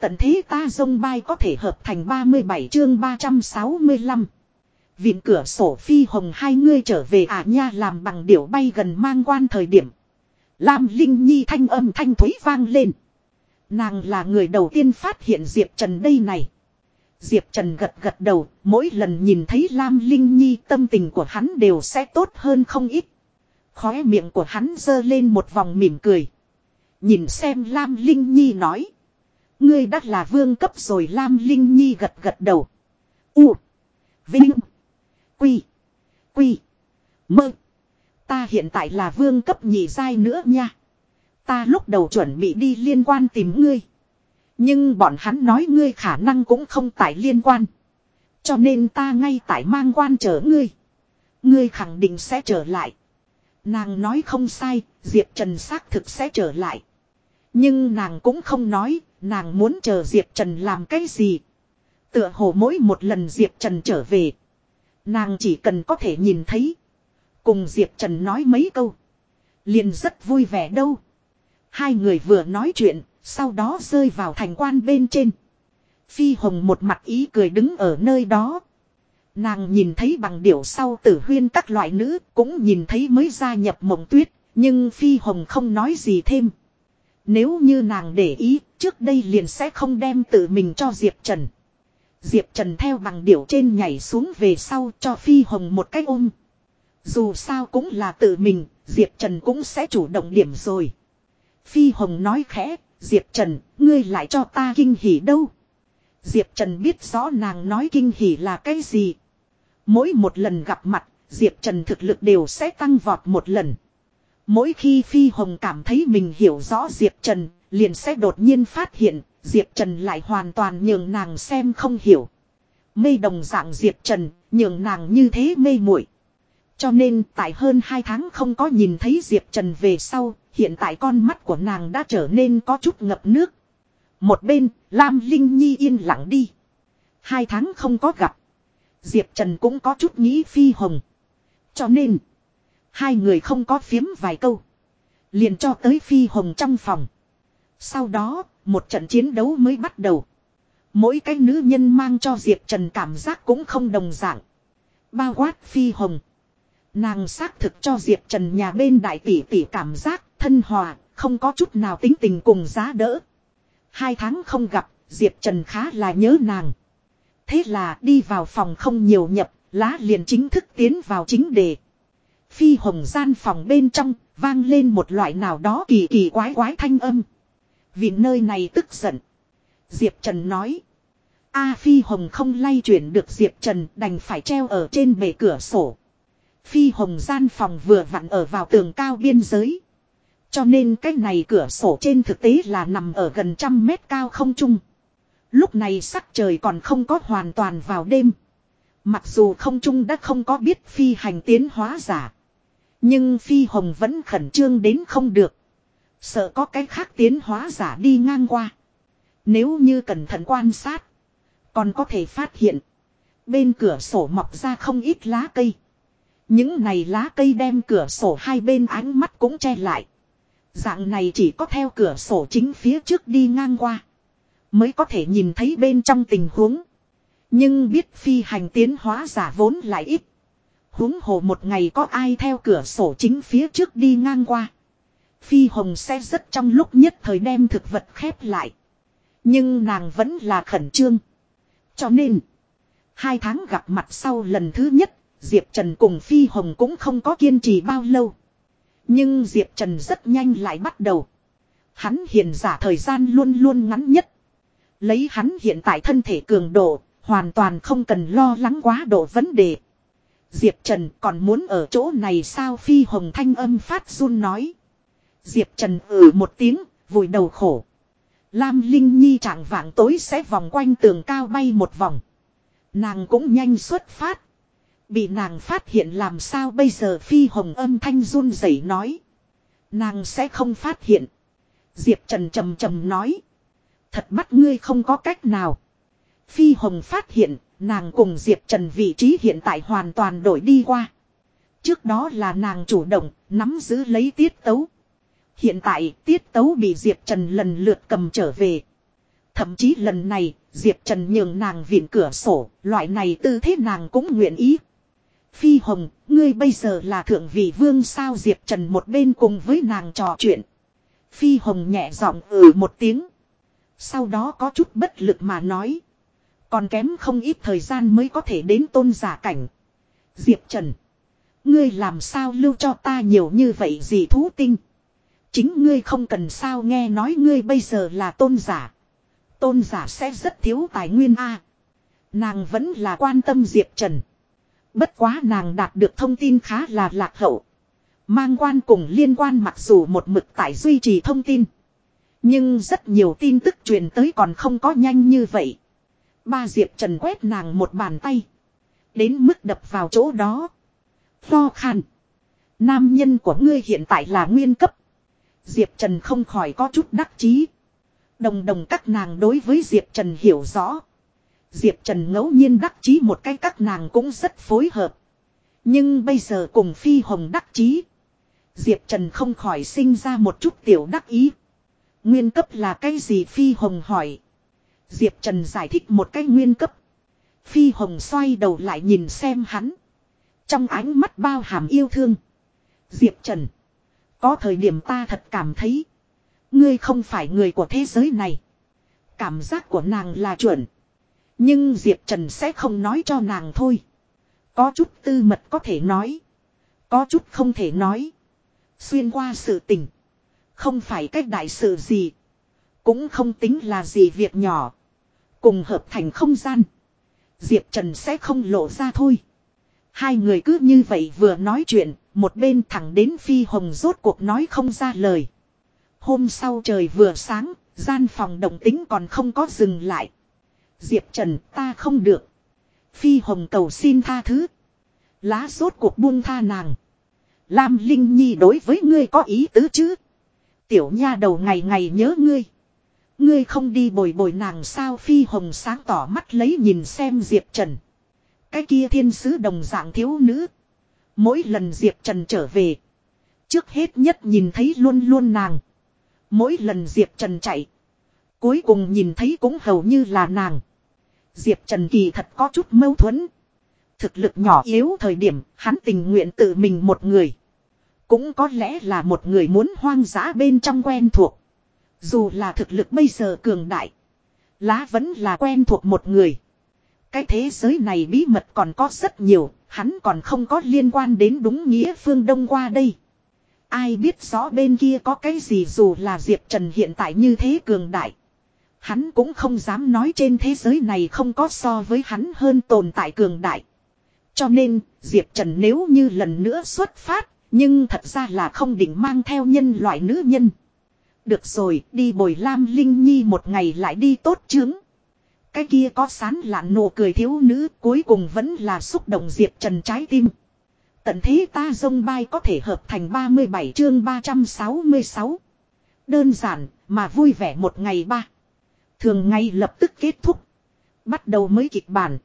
Tận thế ta dông bay có thể hợp thành 37 chương 365. Viện cửa sổ phi hồng hai ngươi trở về à nha làm bằng điểu bay gần mang quan thời điểm. Lam Linh Nhi thanh âm thanh thúy vang lên. Nàng là người đầu tiên phát hiện Diệp Trần đây này. Diệp Trần gật gật đầu, mỗi lần nhìn thấy Lam Linh Nhi tâm tình của hắn đều sẽ tốt hơn không ít. Khóe miệng của hắn dơ lên một vòng mỉm cười. Nhìn xem Lam Linh Nhi nói. Ngươi đã là vương cấp rồi Lam Linh Nhi gật gật đầu. U. Vinh. Quy. Quy. Mơ. Ta hiện tại là vương cấp nhị giai nữa nha. Ta lúc đầu chuẩn bị đi liên quan tìm ngươi. Nhưng bọn hắn nói ngươi khả năng cũng không tại liên quan. Cho nên ta ngay tại mang quan chờ ngươi. Ngươi khẳng định sẽ trở lại. Nàng nói không sai, Diệp Trần xác thực sẽ trở lại. Nhưng nàng cũng không nói, nàng muốn chờ Diệp Trần làm cái gì. Tựa hồ mỗi một lần Diệp Trần trở về. Nàng chỉ cần có thể nhìn thấy. Cùng Diệp Trần nói mấy câu. Liền rất vui vẻ đâu. Hai người vừa nói chuyện, sau đó rơi vào thành quan bên trên. Phi Hồng một mặt ý cười đứng ở nơi đó. Nàng nhìn thấy bằng điểu sau tử huyên các loại nữ cũng nhìn thấy mới gia nhập mộng tuyết. Nhưng Phi Hồng không nói gì thêm. Nếu như nàng để ý, trước đây liền sẽ không đem tự mình cho Diệp Trần. Diệp Trần theo bằng điểu trên nhảy xuống về sau cho Phi Hồng một cái ôm. Dù sao cũng là tự mình, Diệp Trần cũng sẽ chủ động điểm rồi. Phi Hồng nói khẽ, Diệp Trần, ngươi lại cho ta kinh hỉ đâu. Diệp Trần biết rõ nàng nói kinh hỉ là cái gì. Mỗi một lần gặp mặt, Diệp Trần thực lực đều sẽ tăng vọt một lần. Mỗi khi Phi Hồng cảm thấy mình hiểu rõ Diệp Trần, liền sẽ đột nhiên phát hiện, Diệp Trần lại hoàn toàn nhường nàng xem không hiểu. Mê đồng dạng Diệp Trần, nhường nàng như thế mê muội. Cho nên tại hơn 2 tháng không có nhìn thấy Diệp Trần về sau, hiện tại con mắt của nàng đã trở nên có chút ngập nước. Một bên, Lam Linh Nhi yên lặng đi. Hai tháng không có gặp. Diệp Trần cũng có chút nghĩ phi hồng. Cho nên, hai người không có phiếm vài câu. Liền cho tới phi hồng trong phòng. Sau đó, một trận chiến đấu mới bắt đầu. Mỗi cái nữ nhân mang cho Diệp Trần cảm giác cũng không đồng dạng. Bao quát phi hồng. Nàng xác thực cho Diệp Trần nhà bên đại tỷ tỷ cảm giác thân hòa, không có chút nào tính tình cùng giá đỡ. Hai tháng không gặp, Diệp Trần khá là nhớ nàng. Thế là đi vào phòng không nhiều nhập, lá liền chính thức tiến vào chính đề. Phi hồng gian phòng bên trong, vang lên một loại nào đó kỳ kỳ quái quái thanh âm. Vì nơi này tức giận. Diệp Trần nói. A Phi Hồng không lay chuyển được Diệp Trần đành phải treo ở trên bề cửa sổ. Phi Hồng gian phòng vừa vặn ở vào tường cao biên giới. Cho nên cái này cửa sổ trên thực tế là nằm ở gần trăm mét cao không trung. Lúc này sắc trời còn không có hoàn toàn vào đêm. Mặc dù không trung đã không có biết phi hành tiến hóa giả. Nhưng phi hồng vẫn khẩn trương đến không được. Sợ có cái khác tiến hóa giả đi ngang qua. Nếu như cẩn thận quan sát. Còn có thể phát hiện. Bên cửa sổ mọc ra không ít lá cây. Những này lá cây đem cửa sổ hai bên ánh mắt cũng che lại. Dạng này chỉ có theo cửa sổ chính phía trước đi ngang qua. Mới có thể nhìn thấy bên trong tình huống. Nhưng biết phi hành tiến hóa giả vốn lại ít huống hồ một ngày có ai theo cửa sổ chính phía trước đi ngang qua. Phi hồng xe rất trong lúc nhất thời đem thực vật khép lại. Nhưng nàng vẫn là khẩn trương. Cho nên. Hai tháng gặp mặt sau lần thứ nhất. Diệp Trần cùng Phi Hồng cũng không có kiên trì bao lâu. Nhưng Diệp Trần rất nhanh lại bắt đầu. Hắn hiện giả thời gian luôn luôn ngắn nhất. Lấy hắn hiện tại thân thể cường độ, hoàn toàn không cần lo lắng quá độ vấn đề. Diệp Trần còn muốn ở chỗ này sao Phi Hồng thanh âm phát run nói. Diệp Trần ừ một tiếng, vùi đầu khổ. Lam Linh Nhi chẳng vạng tối sẽ vòng quanh tường cao bay một vòng. Nàng cũng nhanh xuất phát. Bị nàng phát hiện làm sao bây giờ phi hồng âm thanh run rẩy nói. Nàng sẽ không phát hiện. Diệp Trần trầm trầm nói. Thật bắt ngươi không có cách nào. Phi hồng phát hiện, nàng cùng Diệp Trần vị trí hiện tại hoàn toàn đổi đi qua. Trước đó là nàng chủ động, nắm giữ lấy tiết tấu. Hiện tại, tiết tấu bị Diệp Trần lần lượt cầm trở về. Thậm chí lần này, Diệp Trần nhường nàng viện cửa sổ, loại này tư thế nàng cũng nguyện ý. Phi Hồng, ngươi bây giờ là thượng vị vương sao Diệp Trần một bên cùng với nàng trò chuyện. Phi Hồng nhẹ giọng ừ một tiếng. Sau đó có chút bất lực mà nói. Còn kém không ít thời gian mới có thể đến tôn giả cảnh. Diệp Trần. Ngươi làm sao lưu cho ta nhiều như vậy gì thú tinh. Chính ngươi không cần sao nghe nói ngươi bây giờ là tôn giả. Tôn giả sẽ rất thiếu tài nguyên A. Nàng vẫn là quan tâm Diệp Trần. Bất quá nàng đạt được thông tin khá là lạc hậu. Mang quan cùng liên quan mặc dù một mực tại duy trì thông tin. Nhưng rất nhiều tin tức truyền tới còn không có nhanh như vậy. Ba Diệp Trần quét nàng một bàn tay. Đến mức đập vào chỗ đó. Lo khăn. Nam nhân của ngươi hiện tại là nguyên cấp. Diệp Trần không khỏi có chút đắc chí. Đồng đồng các nàng đối với Diệp Trần hiểu rõ. Diệp Trần ngẫu nhiên đắc chí một cái các nàng cũng rất phối hợp. Nhưng bây giờ cùng Phi Hồng đắc chí. Diệp Trần không khỏi sinh ra một chút tiểu đắc ý. Nguyên cấp là cái gì Phi Hồng hỏi. Diệp Trần giải thích một cái nguyên cấp. Phi Hồng xoay đầu lại nhìn xem hắn. Trong ánh mắt bao hàm yêu thương. Diệp Trần. Có thời điểm ta thật cảm thấy. Ngươi không phải người của thế giới này. Cảm giác của nàng là chuẩn. Nhưng Diệp Trần sẽ không nói cho nàng thôi. Có chút tư mật có thể nói. Có chút không thể nói. Xuyên qua sự tình. Không phải cách đại sự gì. Cũng không tính là gì việc nhỏ. Cùng hợp thành không gian. Diệp Trần sẽ không lộ ra thôi. Hai người cứ như vậy vừa nói chuyện, một bên thẳng đến Phi Hồng rốt cuộc nói không ra lời. Hôm sau trời vừa sáng, gian phòng động tính còn không có dừng lại. Diệp Trần ta không được. Phi Hồng cầu xin tha thứ. Lá rốt cuộc buông tha nàng. Lam Linh Nhi đối với ngươi có ý tứ chứ. Tiểu nha đầu ngày ngày nhớ ngươi. Ngươi không đi bồi bồi nàng sao Phi Hồng sáng tỏ mắt lấy nhìn xem Diệp Trần. Cái kia thiên sứ đồng dạng thiếu nữ. Mỗi lần Diệp Trần trở về. Trước hết nhất nhìn thấy luôn luôn nàng. Mỗi lần Diệp Trần chạy. Cuối cùng nhìn thấy cũng hầu như là nàng. Diệp Trần kỳ thật có chút mâu thuẫn. Thực lực nhỏ yếu thời điểm, hắn tình nguyện tự mình một người. Cũng có lẽ là một người muốn hoang dã bên trong quen thuộc. Dù là thực lực bây giờ cường đại. Lá vẫn là quen thuộc một người. Cái thế giới này bí mật còn có rất nhiều, hắn còn không có liên quan đến đúng nghĩa phương Đông qua đây. Ai biết rõ bên kia có cái gì dù là Diệp Trần hiện tại như thế cường đại. Hắn cũng không dám nói trên thế giới này không có so với hắn hơn tồn tại cường đại. Cho nên, Diệp Trần nếu như lần nữa xuất phát, nhưng thật ra là không định mang theo nhân loại nữ nhân. Được rồi, đi bồi Lam Linh Nhi một ngày lại đi tốt chướng. Cái kia có sán lạn nụ cười thiếu nữ cuối cùng vẫn là xúc động Diệp Trần trái tim. Tận thế ta dông bay có thể hợp thành 37 chương 366. Đơn giản, mà vui vẻ một ngày ba. Thường ngày lập tức kết thúc. Bắt đầu mới kịch bản.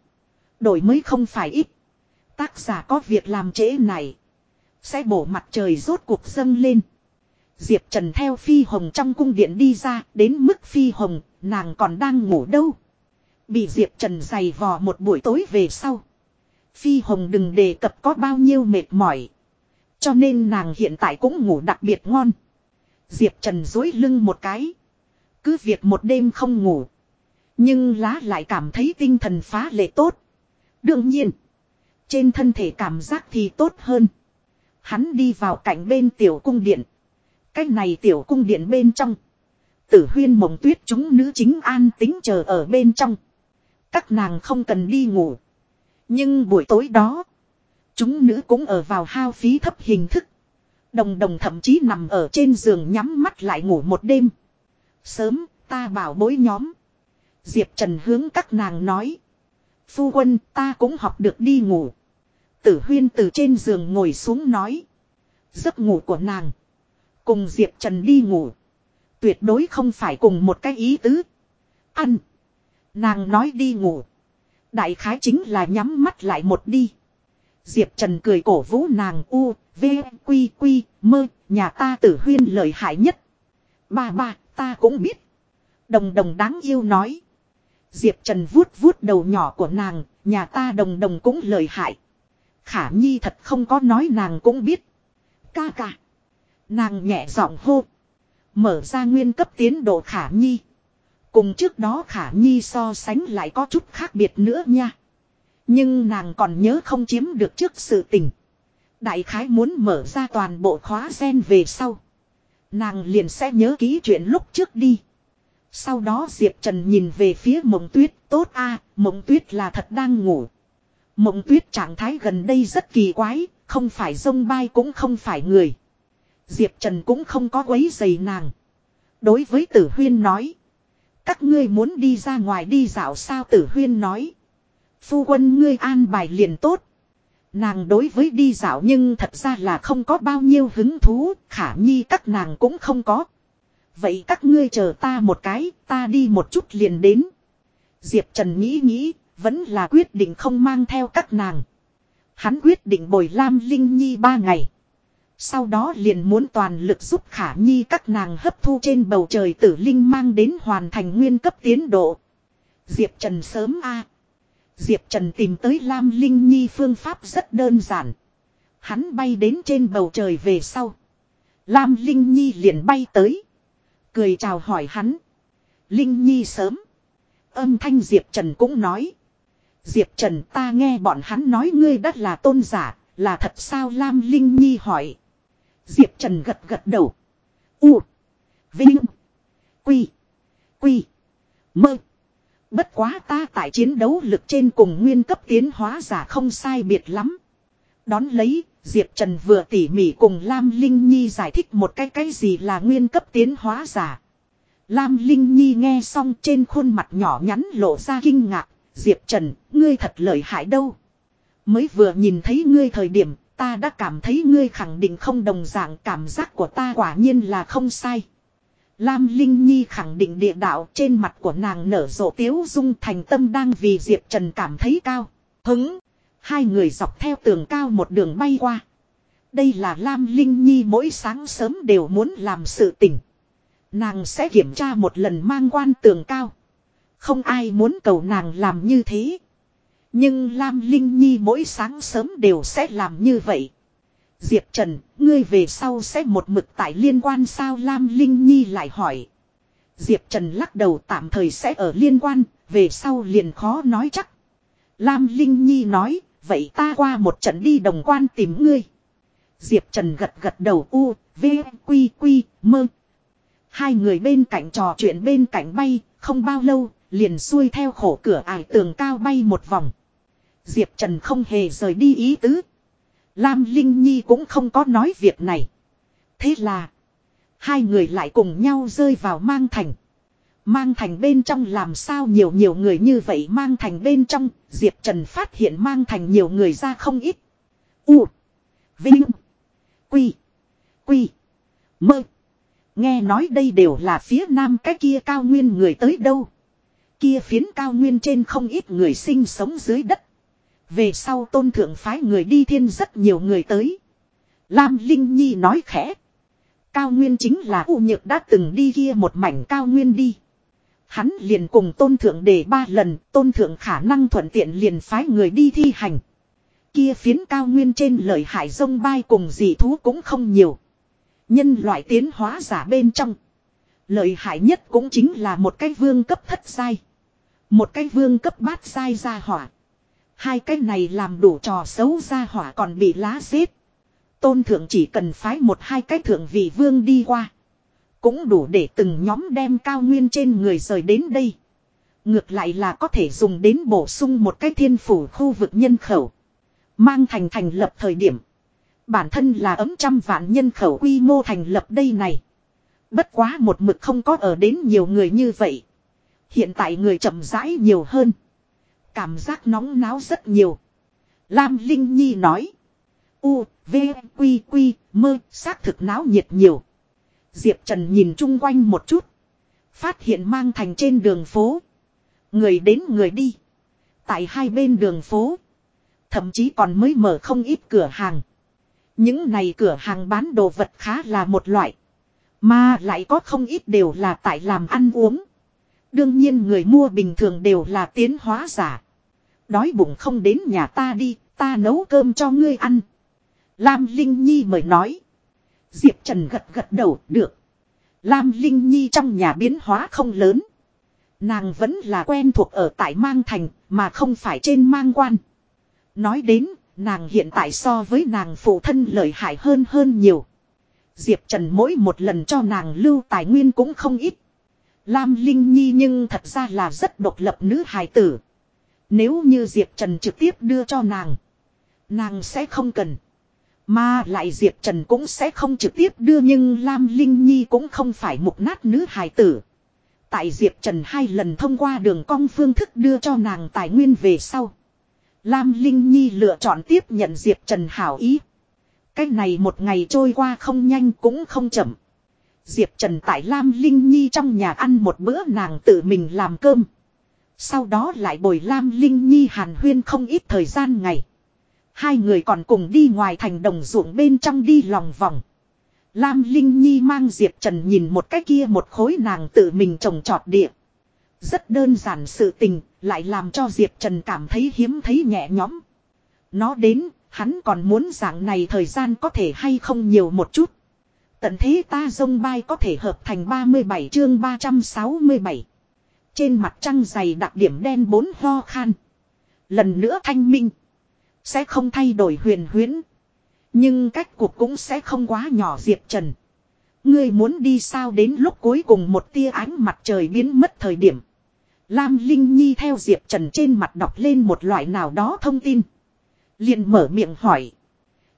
Đổi mới không phải ít. Tác giả có việc làm trễ này. Sẽ bổ mặt trời rốt cuộc dâng lên. Diệp Trần theo Phi Hồng trong cung điện đi ra, đến mức Phi Hồng, nàng còn đang ngủ đâu. Bị Diệp Trần giày vò một buổi tối về sau. Phi Hồng đừng đề cập có bao nhiêu mệt mỏi. Cho nên nàng hiện tại cũng ngủ đặc biệt ngon. Diệp Trần dối lưng một cái. Cứ việc một đêm không ngủ. Nhưng lá lại cảm thấy tinh thần phá lệ tốt. Đương nhiên. Trên thân thể cảm giác thì tốt hơn. Hắn đi vào cạnh bên tiểu cung điện cái này tiểu cung điện bên trong. Tử huyên mộng tuyết chúng nữ chính an tính chờ ở bên trong. Các nàng không cần đi ngủ. Nhưng buổi tối đó. Chúng nữ cũng ở vào hao phí thấp hình thức. Đồng đồng thậm chí nằm ở trên giường nhắm mắt lại ngủ một đêm. Sớm, ta bảo bối nhóm. Diệp Trần hướng các nàng nói. Phu quân, ta cũng học được đi ngủ. Tử huyên từ trên giường ngồi xuống nói. Giấc ngủ của nàng. Cùng Diệp Trần đi ngủ. Tuyệt đối không phải cùng một cái ý tứ. Ăn. Nàng nói đi ngủ. Đại khái chính là nhắm mắt lại một đi. Diệp Trần cười cổ vũ nàng u, v, quy quy, mơ, nhà ta tử huyên lợi hại nhất. Ba ba, ta cũng biết. Đồng đồng đáng yêu nói. Diệp Trần vuốt vuốt đầu nhỏ của nàng, nhà ta đồng đồng cũng lời hại. Khả Nhi thật không có nói nàng cũng biết. Ca ca. Nàng nhẹ giọng hô. Mở ra nguyên cấp tiến độ Khả Nhi. Cùng trước đó Khả Nhi so sánh lại có chút khác biệt nữa nha. Nhưng nàng còn nhớ không chiếm được trước sự tình. Đại khái muốn mở ra toàn bộ khóa sen về sau. Nàng liền sẽ nhớ ký chuyện lúc trước đi. Sau đó Diệp Trần nhìn về phía mộng tuyết tốt a mộng tuyết là thật đang ngủ. Mộng tuyết trạng thái gần đây rất kỳ quái, không phải sông bay cũng không phải người. Diệp Trần cũng không có quấy giày nàng. Đối với tử huyên nói. Các ngươi muốn đi ra ngoài đi dạo sao tử huyên nói. Phu quân ngươi an bài liền tốt. Nàng đối với đi dạo nhưng thật ra là không có bao nhiêu hứng thú, khả nhi các nàng cũng không có. Vậy các ngươi chờ ta một cái, ta đi một chút liền đến. Diệp Trần nghĩ nghĩ, vẫn là quyết định không mang theo các nàng. Hắn quyết định bồi Lam Linh Nhi ba ngày. Sau đó liền muốn toàn lực giúp Khả Nhi các nàng hấp thu trên bầu trời tử linh mang đến hoàn thành nguyên cấp tiến độ. Diệp Trần sớm a Diệp Trần tìm tới Lam Linh Nhi phương pháp rất đơn giản. Hắn bay đến trên bầu trời về sau. Lam Linh Nhi liền bay tới. Cười chào hỏi hắn. Linh Nhi sớm. Âm thanh Diệp Trần cũng nói. Diệp Trần ta nghe bọn hắn nói ngươi đất là tôn giả, là thật sao Lam Linh Nhi hỏi. Diệp Trần gật gật đầu. U. Vinh. Quy. Quy. Mơ. Bất quá ta tại chiến đấu lực trên cùng nguyên cấp tiến hóa giả không sai biệt lắm. Đón lấy, Diệp Trần vừa tỉ mỉ cùng Lam Linh Nhi giải thích một cái cái gì là nguyên cấp tiến hóa giả. Lam Linh Nhi nghe xong trên khuôn mặt nhỏ nhắn lộ ra kinh ngạc. Diệp Trần, ngươi thật lợi hại đâu. Mới vừa nhìn thấy ngươi thời điểm, ta đã cảm thấy ngươi khẳng định không đồng dạng cảm giác của ta quả nhiên là không sai. Lam Linh Nhi khẳng định địa đạo trên mặt của nàng nở rộ tiếu dung thành tâm đang vì Diệp Trần cảm thấy cao. Hứng. Hai người dọc theo tường cao một đường bay qua. Đây là Lam Linh Nhi mỗi sáng sớm đều muốn làm sự tình. Nàng sẽ kiểm tra một lần mang quan tường cao. Không ai muốn cầu nàng làm như thế. Nhưng Lam Linh Nhi mỗi sáng sớm đều sẽ làm như vậy. Diệp Trần, ngươi về sau sẽ một mực tại liên quan sao Lam Linh Nhi lại hỏi. Diệp Trần lắc đầu tạm thời sẽ ở liên quan, về sau liền khó nói chắc. Lam Linh Nhi nói, vậy ta qua một trận đi đồng quan tìm ngươi. Diệp Trần gật gật đầu u, v, quy quy, mơ. Hai người bên cạnh trò chuyện bên cạnh bay, không bao lâu, liền xuôi theo khổ cửa ải tường cao bay một vòng. Diệp Trần không hề rời đi ý tứ. Lam Linh Nhi cũng không có nói việc này. Thế là. Hai người lại cùng nhau rơi vào mang thành. Mang thành bên trong làm sao nhiều nhiều người như vậy mang thành bên trong. Diệp Trần phát hiện mang thành nhiều người ra không ít. U. Vinh. Quy. Quy. Mơ. Nghe nói đây đều là phía nam cái kia cao nguyên người tới đâu. Kia phiến cao nguyên trên không ít người sinh sống dưới đất. Về sau tôn thượng phái người đi thiên rất nhiều người tới. Lam Linh Nhi nói khẽ. Cao nguyên chính là U Nhược đã từng đi kia một mảnh cao nguyên đi. Hắn liền cùng tôn thượng để ba lần, tôn thượng khả năng thuận tiện liền phái người đi thi hành. Kia phiến cao nguyên trên lợi hại sông bay cùng dị thú cũng không nhiều. Nhân loại tiến hóa giả bên trong. Lợi hại nhất cũng chính là một cái vương cấp thất sai. Một cái vương cấp bát sai ra hỏa. Hai cái này làm đủ trò xấu ra hỏa còn bị lá xếp. Tôn thượng chỉ cần phái một hai cái thượng vị vương đi qua. Cũng đủ để từng nhóm đem cao nguyên trên người rời đến đây. Ngược lại là có thể dùng đến bổ sung một cái thiên phủ khu vực nhân khẩu. Mang thành thành lập thời điểm. Bản thân là ấm trăm vạn nhân khẩu quy mô thành lập đây này. Bất quá một mực không có ở đến nhiều người như vậy. Hiện tại người chậm rãi nhiều hơn. Cảm giác nóng náo rất nhiều. Lam Linh Nhi nói. U, V, Quy, Quy, mơ, xác thực náo nhiệt nhiều. Diệp Trần nhìn chung quanh một chút. Phát hiện mang thành trên đường phố. Người đến người đi. Tại hai bên đường phố. Thậm chí còn mới mở không ít cửa hàng. Những này cửa hàng bán đồ vật khá là một loại. Mà lại có không ít đều là tại làm ăn uống. Đương nhiên người mua bình thường đều là tiến hóa giả. Đói bụng không đến nhà ta đi, ta nấu cơm cho ngươi ăn. Lam Linh Nhi mời nói. Diệp Trần gật gật đầu, được. Lam Linh Nhi trong nhà biến hóa không lớn. Nàng vẫn là quen thuộc ở tại Mang Thành, mà không phải trên Mang Quan. Nói đến, nàng hiện tại so với nàng phụ thân lợi hại hơn hơn nhiều. Diệp Trần mỗi một lần cho nàng lưu tài nguyên cũng không ít. Lam Linh Nhi nhưng thật ra là rất độc lập nữ hài tử. Nếu như Diệp Trần trực tiếp đưa cho nàng, nàng sẽ không cần. Mà lại Diệp Trần cũng sẽ không trực tiếp đưa nhưng Lam Linh Nhi cũng không phải mục nát nữ hài tử. Tại Diệp Trần hai lần thông qua đường cong phương thức đưa cho nàng tài nguyên về sau. Lam Linh Nhi lựa chọn tiếp nhận Diệp Trần hảo ý. Cách này một ngày trôi qua không nhanh cũng không chậm. Diệp Trần tại Lam Linh Nhi trong nhà ăn một bữa nàng tự mình làm cơm. Sau đó lại bồi Lam Linh Nhi hàn huyên không ít thời gian ngày. Hai người còn cùng đi ngoài thành đồng ruộng bên trong đi lòng vòng. Lam Linh Nhi mang Diệp Trần nhìn một cái kia một khối nàng tự mình trồng trọt địa. Rất đơn giản sự tình, lại làm cho Diệp Trần cảm thấy hiếm thấy nhẹ nhõm. Nó đến, hắn còn muốn dạng này thời gian có thể hay không nhiều một chút. Tận thế ta dông bay có thể hợp thành 37 chương 367. Trên mặt trăng dày đặc điểm đen bốn ho khan. Lần nữa thanh minh. Sẽ không thay đổi huyền huyễn. Nhưng cách cuộc cũng sẽ không quá nhỏ Diệp Trần. Ngươi muốn đi sao đến lúc cuối cùng một tia ánh mặt trời biến mất thời điểm. Lam Linh Nhi theo Diệp Trần trên mặt đọc lên một loại nào đó thông tin. liền mở miệng hỏi.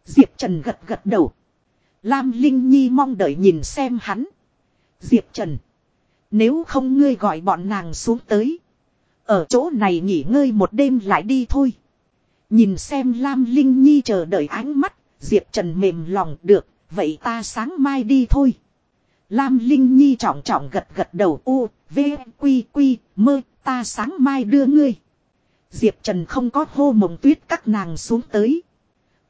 Diệp Trần gật gật đầu. Lam Linh Nhi mong đợi nhìn xem hắn. Diệp Trần. Nếu không ngươi gọi bọn nàng xuống tới. Ở chỗ này nghỉ ngơi một đêm lại đi thôi. Nhìn xem Lam Linh Nhi chờ đợi ánh mắt. Diệp Trần mềm lòng được. Vậy ta sáng mai đi thôi. Lam Linh Nhi trọng trọng gật gật đầu u, v, quy quy, mơ, ta sáng mai đưa ngươi. Diệp Trần không có hô mộng tuyết các nàng xuống tới.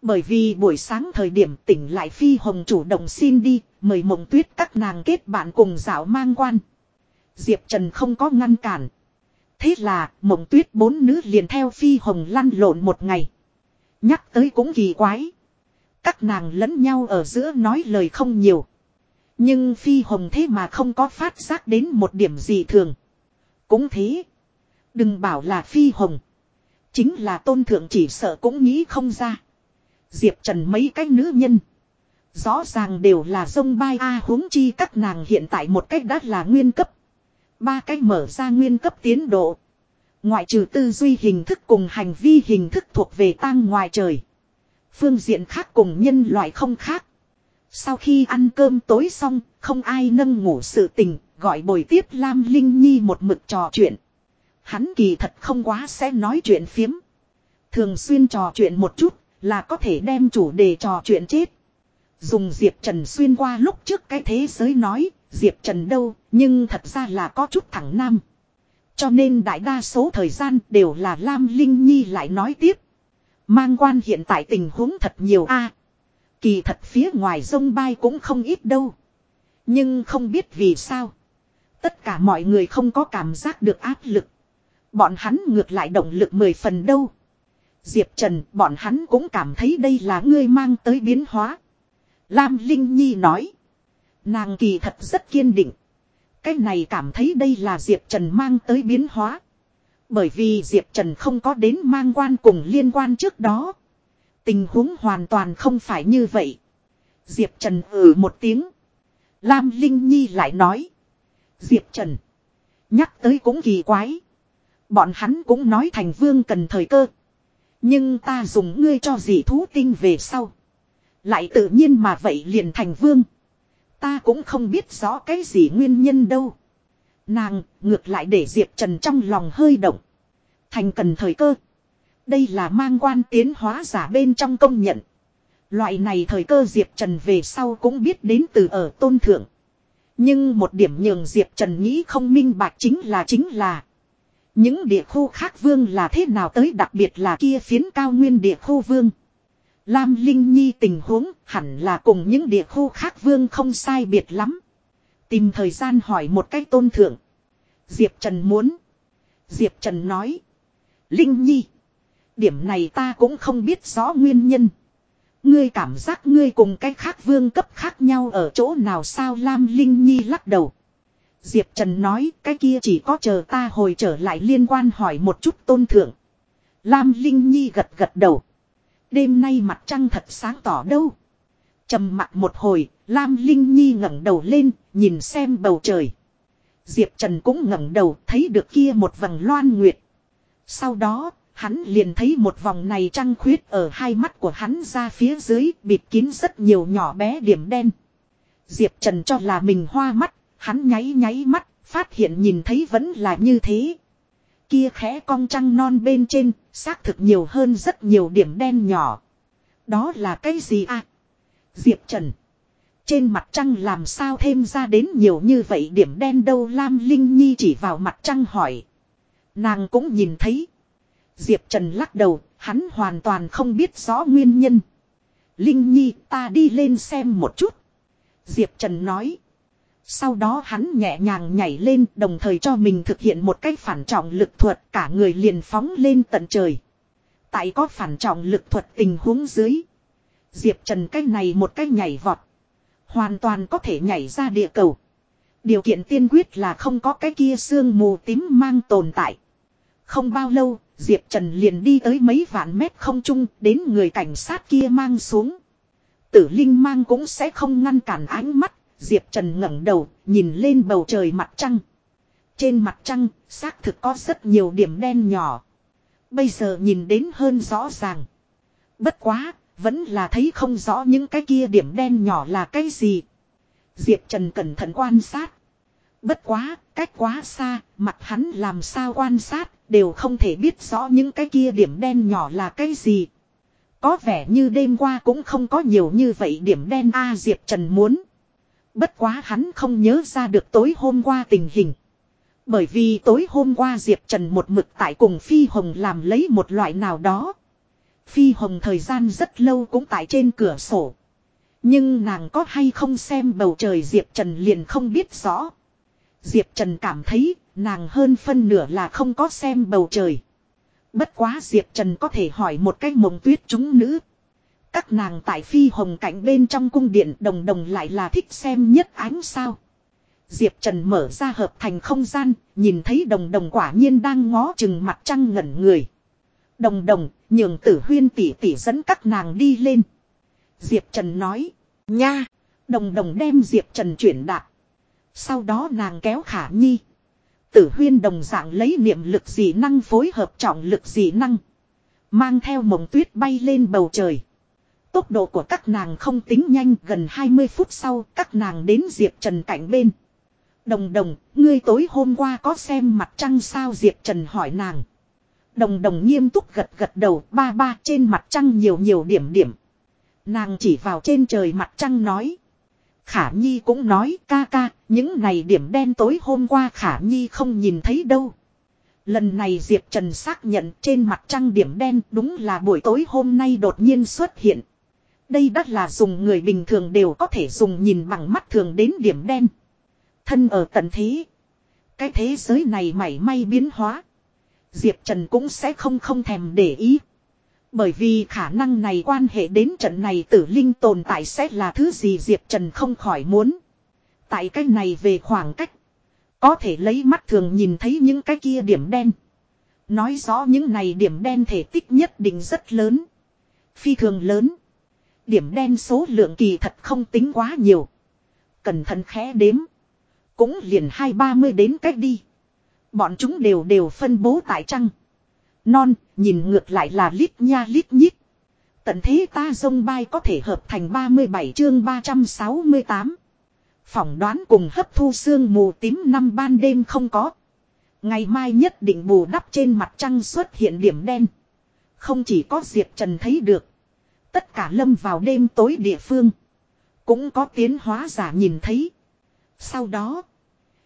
Bởi vì buổi sáng thời điểm tỉnh lại Phi Hồng chủ động xin đi, mời mộng tuyết các nàng kết bạn cùng dạo mang quan. Diệp Trần không có ngăn cản. Thế là mộng tuyết bốn nữ liền theo Phi Hồng lăn lộn một ngày. Nhắc tới cũng kỳ quái. Các nàng lẫn nhau ở giữa nói lời không nhiều. Nhưng Phi Hồng thế mà không có phát giác đến một điểm gì thường. Cũng thế. Đừng bảo là Phi Hồng. Chính là tôn thượng chỉ sợ cũng nghĩ không ra. Diệp Trần mấy cái nữ nhân. Rõ ràng đều là sông bay, A huống chi các nàng hiện tại một cách đã là nguyên cấp. Ba cách mở ra nguyên cấp tiến độ. Ngoại trừ tư duy hình thức cùng hành vi hình thức thuộc về tang ngoài trời. Phương diện khác cùng nhân loại không khác. Sau khi ăn cơm tối xong, không ai nâng ngủ sự tình, gọi bồi tiếp Lam Linh Nhi một mực trò chuyện. Hắn kỳ thật không quá sẽ nói chuyện phiếm. Thường xuyên trò chuyện một chút, là có thể đem chủ đề trò chuyện chết. Dùng Diệp Trần xuyên qua lúc trước cái thế giới nói, Diệp Trần đâu, nhưng thật ra là có chút thẳng nam. Cho nên đại đa số thời gian đều là Lam Linh Nhi lại nói tiếp. Mang quan hiện tại tình huống thật nhiều a Kỳ thật phía ngoài sông bay cũng không ít đâu. Nhưng không biết vì sao. Tất cả mọi người không có cảm giác được áp lực. Bọn hắn ngược lại động lực mười phần đâu. Diệp Trần, bọn hắn cũng cảm thấy đây là ngươi mang tới biến hóa. Lam Linh Nhi nói. Nàng kỳ thật rất kiên định. Cái này cảm thấy đây là Diệp Trần mang tới biến hóa. Bởi vì Diệp Trần không có đến mang quan cùng liên quan trước đó. Tình huống hoàn toàn không phải như vậy. Diệp Trần ừ một tiếng. Lam Linh Nhi lại nói. Diệp Trần. Nhắc tới cũng kỳ quái. Bọn hắn cũng nói thành vương cần thời cơ. Nhưng ta dùng ngươi cho dị thú tinh về sau. Lại tự nhiên mà vậy liền thành vương. Ta cũng không biết rõ cái gì nguyên nhân đâu. Nàng ngược lại để Diệp Trần trong lòng hơi động. Thành cần thời cơ. Đây là mang quan tiến hóa giả bên trong công nhận. Loại này thời cơ Diệp Trần về sau cũng biết đến từ ở tôn thượng. Nhưng một điểm nhường Diệp Trần nghĩ không minh bạch chính là chính là. Những địa khu khác vương là thế nào tới đặc biệt là kia phiến cao nguyên địa khu vương. Lam Linh Nhi tình huống hẳn là cùng những địa khu khác vương không sai biệt lắm. Tìm thời gian hỏi một cách tôn thượng. Diệp Trần muốn. Diệp Trần nói. Linh Nhi. Điểm này ta cũng không biết rõ nguyên nhân. Ngươi cảm giác ngươi cùng cái khác vương cấp khác nhau ở chỗ nào sao Lam Linh Nhi lắc đầu. Diệp Trần nói cái kia chỉ có chờ ta hồi trở lại liên quan hỏi một chút tôn thượng. Lam Linh Nhi gật gật đầu. Đêm nay mặt trăng thật sáng tỏ đâu. trầm mặt một hồi, Lam Linh Nhi ngẩng đầu lên, nhìn xem bầu trời. Diệp Trần cũng ngẩng đầu thấy được kia một vầng loan nguyệt. Sau đó, hắn liền thấy một vòng này trăng khuyết ở hai mắt của hắn ra phía dưới bịt kín rất nhiều nhỏ bé điểm đen. Diệp Trần cho là mình hoa mắt, hắn nháy nháy mắt, phát hiện nhìn thấy vẫn là như thế. Kia khẽ cong trăng non bên trên, xác thực nhiều hơn rất nhiều điểm đen nhỏ. Đó là cái gì à? Diệp Trần. Trên mặt trăng làm sao thêm ra đến nhiều như vậy điểm đen đâu Lam Linh Nhi chỉ vào mặt trăng hỏi. Nàng cũng nhìn thấy. Diệp Trần lắc đầu, hắn hoàn toàn không biết rõ nguyên nhân. Linh Nhi ta đi lên xem một chút. Diệp Trần nói. Sau đó hắn nhẹ nhàng nhảy lên đồng thời cho mình thực hiện một cách phản trọng lực thuật cả người liền phóng lên tận trời. Tại có phản trọng lực thuật tình huống dưới. Diệp Trần cái này một cái nhảy vọt. Hoàn toàn có thể nhảy ra địa cầu. Điều kiện tiên quyết là không có cái kia sương mù tím mang tồn tại. Không bao lâu, Diệp Trần liền đi tới mấy vạn mét không trung đến người cảnh sát kia mang xuống. Tử Linh mang cũng sẽ không ngăn cản ánh mắt, Diệp Trần ngẩng đầu, nhìn lên bầu trời mặt trăng. Trên mặt trăng, xác thực có rất nhiều điểm đen nhỏ. Bây giờ nhìn đến hơn rõ ràng. Bất quá, vẫn là thấy không rõ những cái kia điểm đen nhỏ là cái gì. Diệp Trần cẩn thận quan sát. Bất quá, cách quá xa, mặt hắn làm sao quan sát, đều không thể biết rõ những cái kia điểm đen nhỏ là cái gì. Có vẻ như đêm qua cũng không có nhiều như vậy điểm đen A Diệp Trần muốn. Bất quá hắn không nhớ ra được tối hôm qua tình hình. Bởi vì tối hôm qua Diệp Trần một mực tại cùng Phi Hồng làm lấy một loại nào đó. Phi Hồng thời gian rất lâu cũng tại trên cửa sổ. Nhưng nàng có hay không xem bầu trời Diệp Trần liền không biết rõ. Diệp Trần cảm thấy nàng hơn phân nửa là không có xem bầu trời. Bất quá Diệp Trần có thể hỏi một cách mộng tuyết chúng nữ. Các nàng tại phi hồng cảnh bên trong cung điện đồng đồng lại là thích xem nhất ánh sao. Diệp Trần mở ra hợp thành không gian, nhìn thấy đồng đồng quả nhiên đang ngó chừng mặt trăng ngẩn người. Đồng đồng, nhường tử huyên tỷ tỷ dẫn các nàng đi lên. Diệp Trần nói, nha, đồng đồng đem Diệp Trần chuyển đạt. Sau đó nàng kéo khả nhi. Tử huyên đồng dạng lấy niệm lực dị năng phối hợp trọng lực dị năng. Mang theo mộng tuyết bay lên bầu trời. Tốc độ của các nàng không tính nhanh gần 20 phút sau các nàng đến Diệp Trần cạnh bên. Đồng đồng, ngươi tối hôm qua có xem mặt trăng sao Diệp Trần hỏi nàng. Đồng đồng nghiêm túc gật gật đầu ba ba trên mặt trăng nhiều nhiều điểm điểm. Nàng chỉ vào trên trời mặt trăng nói. Khả Nhi cũng nói ca ca, những này điểm đen tối hôm qua Khả Nhi không nhìn thấy đâu. Lần này Diệp Trần xác nhận trên mặt trăng điểm đen đúng là buổi tối hôm nay đột nhiên xuất hiện. Đây đắt là dùng người bình thường đều có thể dùng nhìn bằng mắt thường đến điểm đen. Thân ở tận thế. Cái thế giới này mảy may biến hóa. Diệp Trần cũng sẽ không không thèm để ý. Bởi vì khả năng này quan hệ đến trận này tử linh tồn tại sẽ là thứ gì Diệp Trần không khỏi muốn. Tại cái này về khoảng cách. Có thể lấy mắt thường nhìn thấy những cái kia điểm đen. Nói rõ những này điểm đen thể tích nhất định rất lớn. Phi thường lớn. Điểm đen số lượng kỳ thật không tính quá nhiều. Cẩn thận khẽ đếm. Cũng liền hai ba mươi đến cách đi. Bọn chúng đều đều phân bố tại trăng. Non, nhìn ngược lại là lít nha lít nhít. Tận thế ta dông bay có thể hợp thành 37 chương 368. Phỏng đoán cùng hấp thu sương mù tím năm ban đêm không có. Ngày mai nhất định bù đắp trên mặt trăng xuất hiện điểm đen. Không chỉ có Diệp Trần thấy được. Tất cả lâm vào đêm tối địa phương. Cũng có tiến hóa giả nhìn thấy. Sau đó.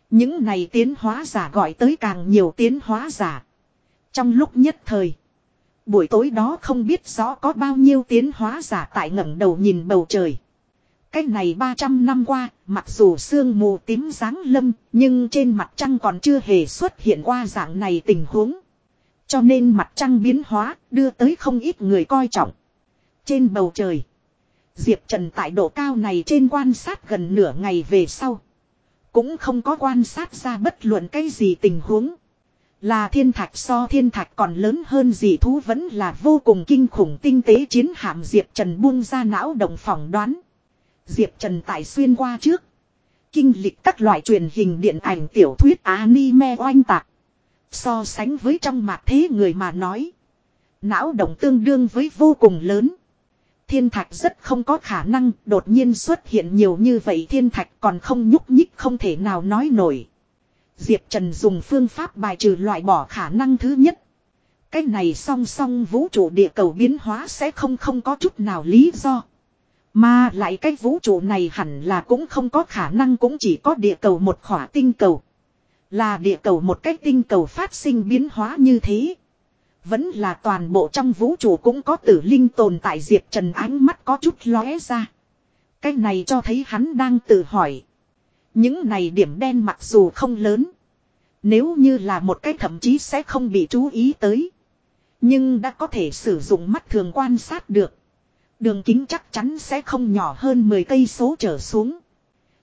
Những này tiến hóa giả gọi tới càng nhiều tiến hóa giả. Trong lúc nhất thời. Buổi tối đó không biết rõ có bao nhiêu tiến hóa giả tại ngẩng đầu nhìn bầu trời. Cái này 300 năm qua, mặc dù sương mù tím dáng lâm, nhưng trên mặt trăng còn chưa hề xuất hiện qua dạng này tình huống. Cho nên mặt trăng biến hóa, đưa tới không ít người coi trọng. Trên bầu trời, Diệp Trần tại độ cao này trên quan sát gần nửa ngày về sau. Cũng không có quan sát ra bất luận cái gì tình huống. Là thiên thạch so thiên thạch còn lớn hơn gì thú vẫn là vô cùng kinh khủng tinh tế chiến hạm Diệp Trần buông ra não động phỏng đoán. Diệp Trần tại xuyên qua trước. Kinh lịch các loại truyền hình điện ảnh tiểu thuyết anime oanh tạc. So sánh với trong mặt thế người mà nói. Não động tương đương với vô cùng lớn. Thiên thạch rất không có khả năng, đột nhiên xuất hiện nhiều như vậy thiên thạch còn không nhúc nhích không thể nào nói nổi. Diệp Trần dùng phương pháp bài trừ loại bỏ khả năng thứ nhất. Cái này song song vũ trụ địa cầu biến hóa sẽ không không có chút nào lý do. Mà lại cái vũ trụ này hẳn là cũng không có khả năng cũng chỉ có địa cầu một khỏa tinh cầu. Là địa cầu một cái tinh cầu phát sinh biến hóa như thế. Vẫn là toàn bộ trong vũ trụ cũng có tử linh tồn tại Diệp Trần ánh mắt có chút lóe ra. Cái này cho thấy hắn đang tự hỏi. Những này điểm đen mặc dù không lớn. Nếu như là một cái thậm chí sẽ không bị chú ý tới. Nhưng đã có thể sử dụng mắt thường quan sát được. Đường kính chắc chắn sẽ không nhỏ hơn 10 cây số trở xuống.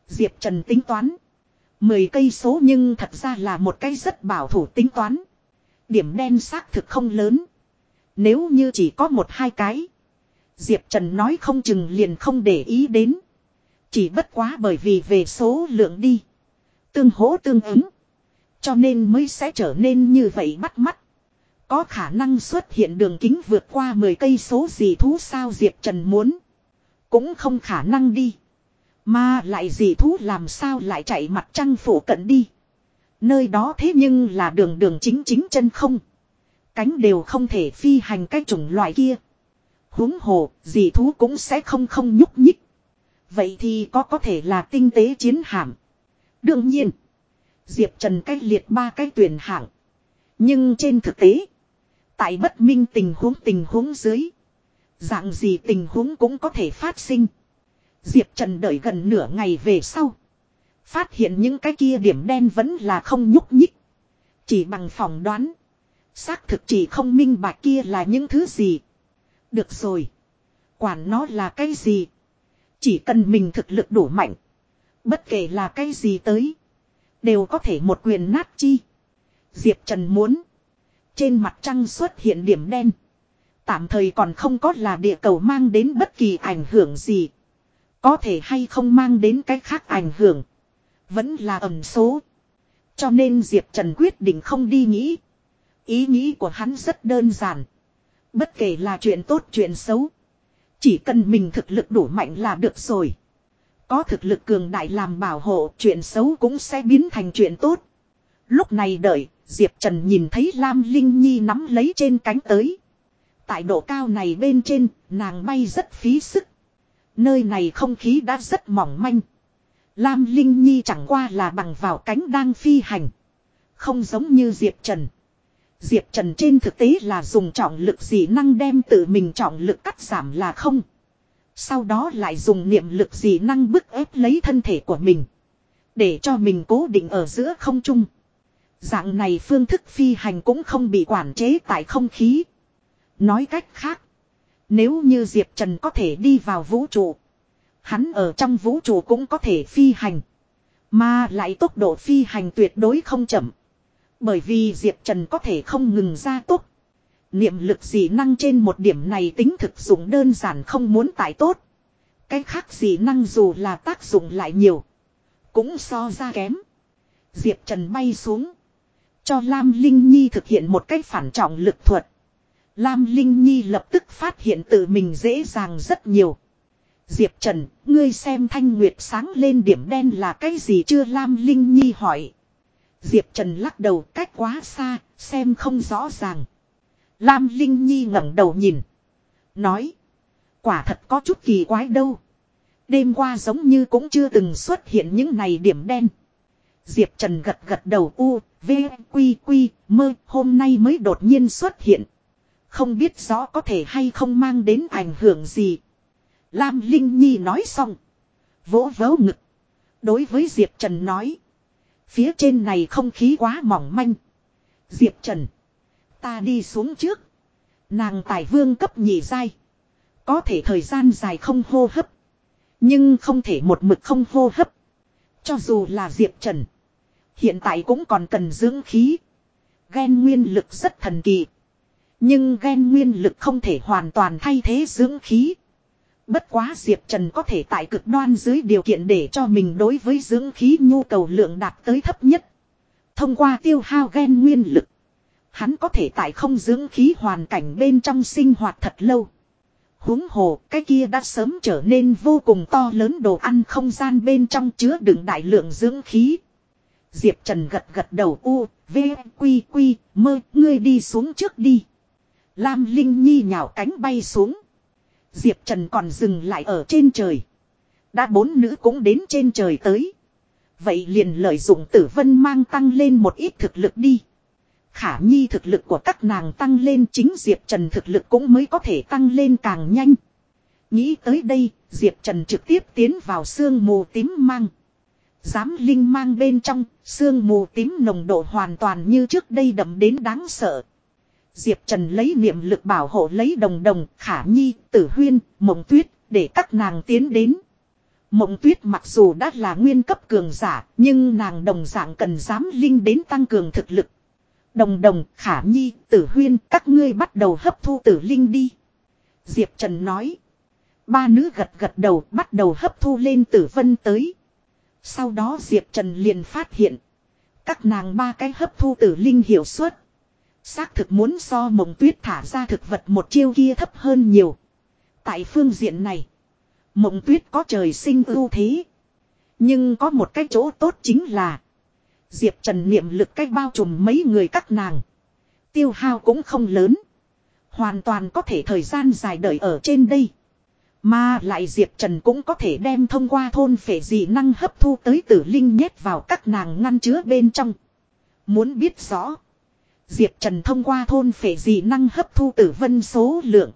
Diệp Trần tính toán. 10 cây số nhưng thật ra là một cái rất bảo thủ tính toán. Điểm đen xác thực không lớn. Nếu như chỉ có một hai cái. Diệp Trần nói không chừng liền không để ý đến. Chỉ bất quá bởi vì về số lượng đi. Tương hỗ tương ứng. Cho nên mới sẽ trở nên như vậy bắt mắt. Có khả năng xuất hiện đường kính vượt qua 10 cây số gì thú sao Diệp Trần muốn. Cũng không khả năng đi. Mà lại gì thú làm sao lại chạy mặt trăng phủ cận đi. Nơi đó thế nhưng là đường đường chính chính chân không. Cánh đều không thể phi hành cái chủng loại kia. huống hồ, dị thú cũng sẽ không không nhúc nhích. Vậy thì có có thể là tinh tế chiến hạm. Đương nhiên, Diệp Trần cách liệt ba cái tuyển hạng. Nhưng trên thực tế, tại bất minh tình huống tình huống dưới, dạng gì tình huống cũng có thể phát sinh. Diệp Trần đợi gần nửa ngày về sau. Phát hiện những cái kia điểm đen vẫn là không nhúc nhích. Chỉ bằng phỏng đoán. Xác thực chỉ không minh bạch kia là những thứ gì. Được rồi. Quản nó là cái gì. Chỉ cần mình thực lực đủ mạnh. Bất kể là cái gì tới. Đều có thể một quyền nát chi. Diệp Trần muốn. Trên mặt trăng xuất hiện điểm đen. Tạm thời còn không có là địa cầu mang đến bất kỳ ảnh hưởng gì. Có thể hay không mang đến cái khác ảnh hưởng. Vẫn là ẩn số. Cho nên Diệp Trần quyết định không đi nghĩ. Ý nghĩ của hắn rất đơn giản. Bất kể là chuyện tốt chuyện xấu. Chỉ cần mình thực lực đủ mạnh là được rồi. Có thực lực cường đại làm bảo hộ chuyện xấu cũng sẽ biến thành chuyện tốt. Lúc này đợi, Diệp Trần nhìn thấy Lam Linh Nhi nắm lấy trên cánh tới. Tại độ cao này bên trên, nàng bay rất phí sức. Nơi này không khí đã rất mỏng manh. Lam Linh Nhi chẳng qua là bằng vào cánh đang phi hành. Không giống như Diệp Trần. Diệp Trần trên thực tế là dùng trọng lực dị năng đem tự mình trọng lực cắt giảm là không. Sau đó lại dùng niệm lực dị năng bức ép lấy thân thể của mình. Để cho mình cố định ở giữa không trung. Dạng này phương thức phi hành cũng không bị quản chế tại không khí. Nói cách khác. Nếu như Diệp Trần có thể đi vào vũ trụ. Hắn ở trong vũ trụ cũng có thể phi hành. Mà lại tốc độ phi hành tuyệt đối không chậm. Bởi vì Diệp Trần có thể không ngừng ra tốc. Niệm lực dị năng trên một điểm này tính thực dụng đơn giản không muốn tải tốt. Cái khác dị năng dù là tác dụng lại nhiều. Cũng so ra kém. Diệp Trần bay xuống. Cho Lam Linh Nhi thực hiện một cách phản trọng lực thuật. Lam Linh Nhi lập tức phát hiện tự mình dễ dàng rất nhiều. Diệp Trần, ngươi xem thanh nguyệt sáng lên điểm đen là cái gì chưa Lam Linh Nhi hỏi. Diệp Trần lắc đầu cách quá xa, xem không rõ ràng. Lam Linh Nhi ngẩng đầu nhìn. Nói. Quả thật có chút kỳ quái đâu. Đêm qua giống như cũng chưa từng xuất hiện những này điểm đen. Diệp Trần gật gật đầu u, v, quy quy, mơ, hôm nay mới đột nhiên xuất hiện. Không biết rõ có thể hay không mang đến ảnh hưởng gì. Lam Linh Nhi nói xong. Vỗ vớ ngực. Đối với Diệp Trần nói. Phía trên này không khí quá mỏng manh. Diệp Trần. Ta đi xuống trước. Nàng tài vương cấp nhị dai. Có thể thời gian dài không hô hấp. Nhưng không thể một mực không hô hấp. Cho dù là Diệp Trần. Hiện tại cũng còn cần dưỡng khí. Ghen nguyên lực rất thần kỳ. Nhưng ghen nguyên lực không thể hoàn toàn thay thế dưỡng khí. Bất quá Diệp Trần có thể tại cực đoan dưới điều kiện để cho mình đối với dưỡng khí nhu cầu lượng đạt tới thấp nhất. Thông qua tiêu hao gen nguyên lực. Hắn có thể tại không dưỡng khí hoàn cảnh bên trong sinh hoạt thật lâu. huống hồ cái kia đã sớm trở nên vô cùng to lớn đồ ăn không gian bên trong chứa đựng đại lượng dưỡng khí. Diệp Trần gật gật đầu u, v, quy quy, mơ, ngươi đi xuống trước đi. Lam Linh Nhi nhào cánh bay xuống. Diệp Trần còn dừng lại ở trên trời. Đã bốn nữ cũng đến trên trời tới. Vậy liền lợi dụng tử vân mang tăng lên một ít thực lực đi. Khả nhi thực lực của các nàng tăng lên chính Diệp Trần thực lực cũng mới có thể tăng lên càng nhanh. Nghĩ tới đây, Diệp Trần trực tiếp tiến vào sương mù tím mang. Giám linh mang bên trong, sương mù tím nồng độ hoàn toàn như trước đây đậm đến đáng sợ. Diệp Trần lấy niệm lực bảo hộ lấy đồng đồng, khả nhi, tử huyên, mộng tuyết, để các nàng tiến đến. Mộng tuyết mặc dù đã là nguyên cấp cường giả, nhưng nàng đồng dạng cần dám linh đến tăng cường thực lực. Đồng đồng, khả nhi, tử huyên, các ngươi bắt đầu hấp thu tử linh đi. Diệp Trần nói. Ba nữ gật gật đầu bắt đầu hấp thu lên tử vân tới. Sau đó Diệp Trần liền phát hiện. Các nàng ba cái hấp thu tử linh hiệu suất. Xác thực muốn so mộng tuyết thả ra thực vật một chiêu kia thấp hơn nhiều. Tại phương diện này. Mộng tuyết có trời sinh ưu thế. Nhưng có một cái chỗ tốt chính là. Diệp Trần niệm lực cách bao trùm mấy người các nàng. Tiêu hao cũng không lớn. Hoàn toàn có thể thời gian dài đợi ở trên đây. Mà lại Diệp Trần cũng có thể đem thông qua thôn phệ dị năng hấp thu tới tử linh nhét vào các nàng ngăn chứa bên trong. Muốn biết rõ. Diệp Trần thông qua thôn phệ dị năng hấp thu tử vân số lượng.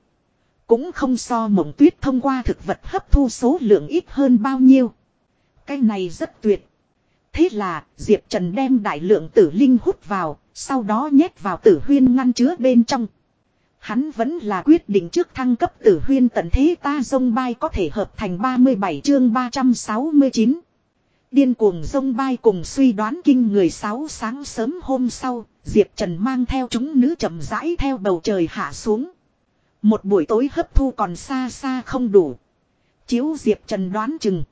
Cũng không so mộng tuyết thông qua thực vật hấp thu số lượng ít hơn bao nhiêu. Cái này rất tuyệt. Thế là Diệp Trần đem đại lượng tử linh hút vào, sau đó nhét vào tử huyên ngăn chứa bên trong. Hắn vẫn là quyết định trước thăng cấp tử huyên tận thế ta dông bay có thể hợp thành 37 chương 369. Điên cuồng dông bay cùng suy đoán kinh người sáu sáng sớm hôm sau, Diệp Trần mang theo chúng nữ chậm rãi theo bầu trời hạ xuống. Một buổi tối hấp thu còn xa xa không đủ. Chiếu Diệp Trần đoán chừng.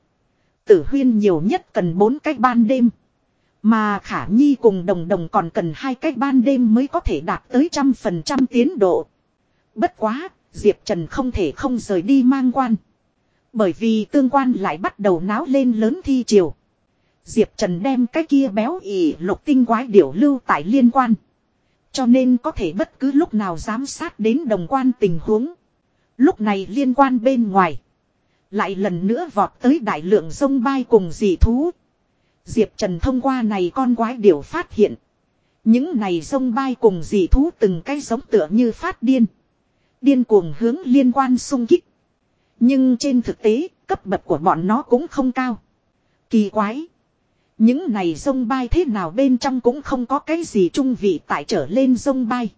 Tử huyên nhiều nhất cần bốn cách ban đêm. Mà khả nhi cùng đồng đồng còn cần hai cách ban đêm mới có thể đạt tới trăm phần trăm tiến độ. Bất quá, Diệp Trần không thể không rời đi mang quan. Bởi vì tương quan lại bắt đầu náo lên lớn thi triều. Diệp Trần đem cái kia béo ỉ lục tinh quái điểu lưu tại liên quan. Cho nên có thể bất cứ lúc nào giám sát đến đồng quan tình huống. Lúc này liên quan bên ngoài. Lại lần nữa vọt tới đại lượng sông bay cùng dị thú. Diệp Trần thông qua này con quái điểu phát hiện. Những này sông bay cùng dị thú từng cái giống tựa như phát điên. Điên cuồng hướng liên quan sung kích. Nhưng trên thực tế, cấp bậc của bọn nó cũng không cao. Kỳ quái. Những này sông bay thế nào bên trong cũng không có cái gì trung vị tại trở lên sông bay.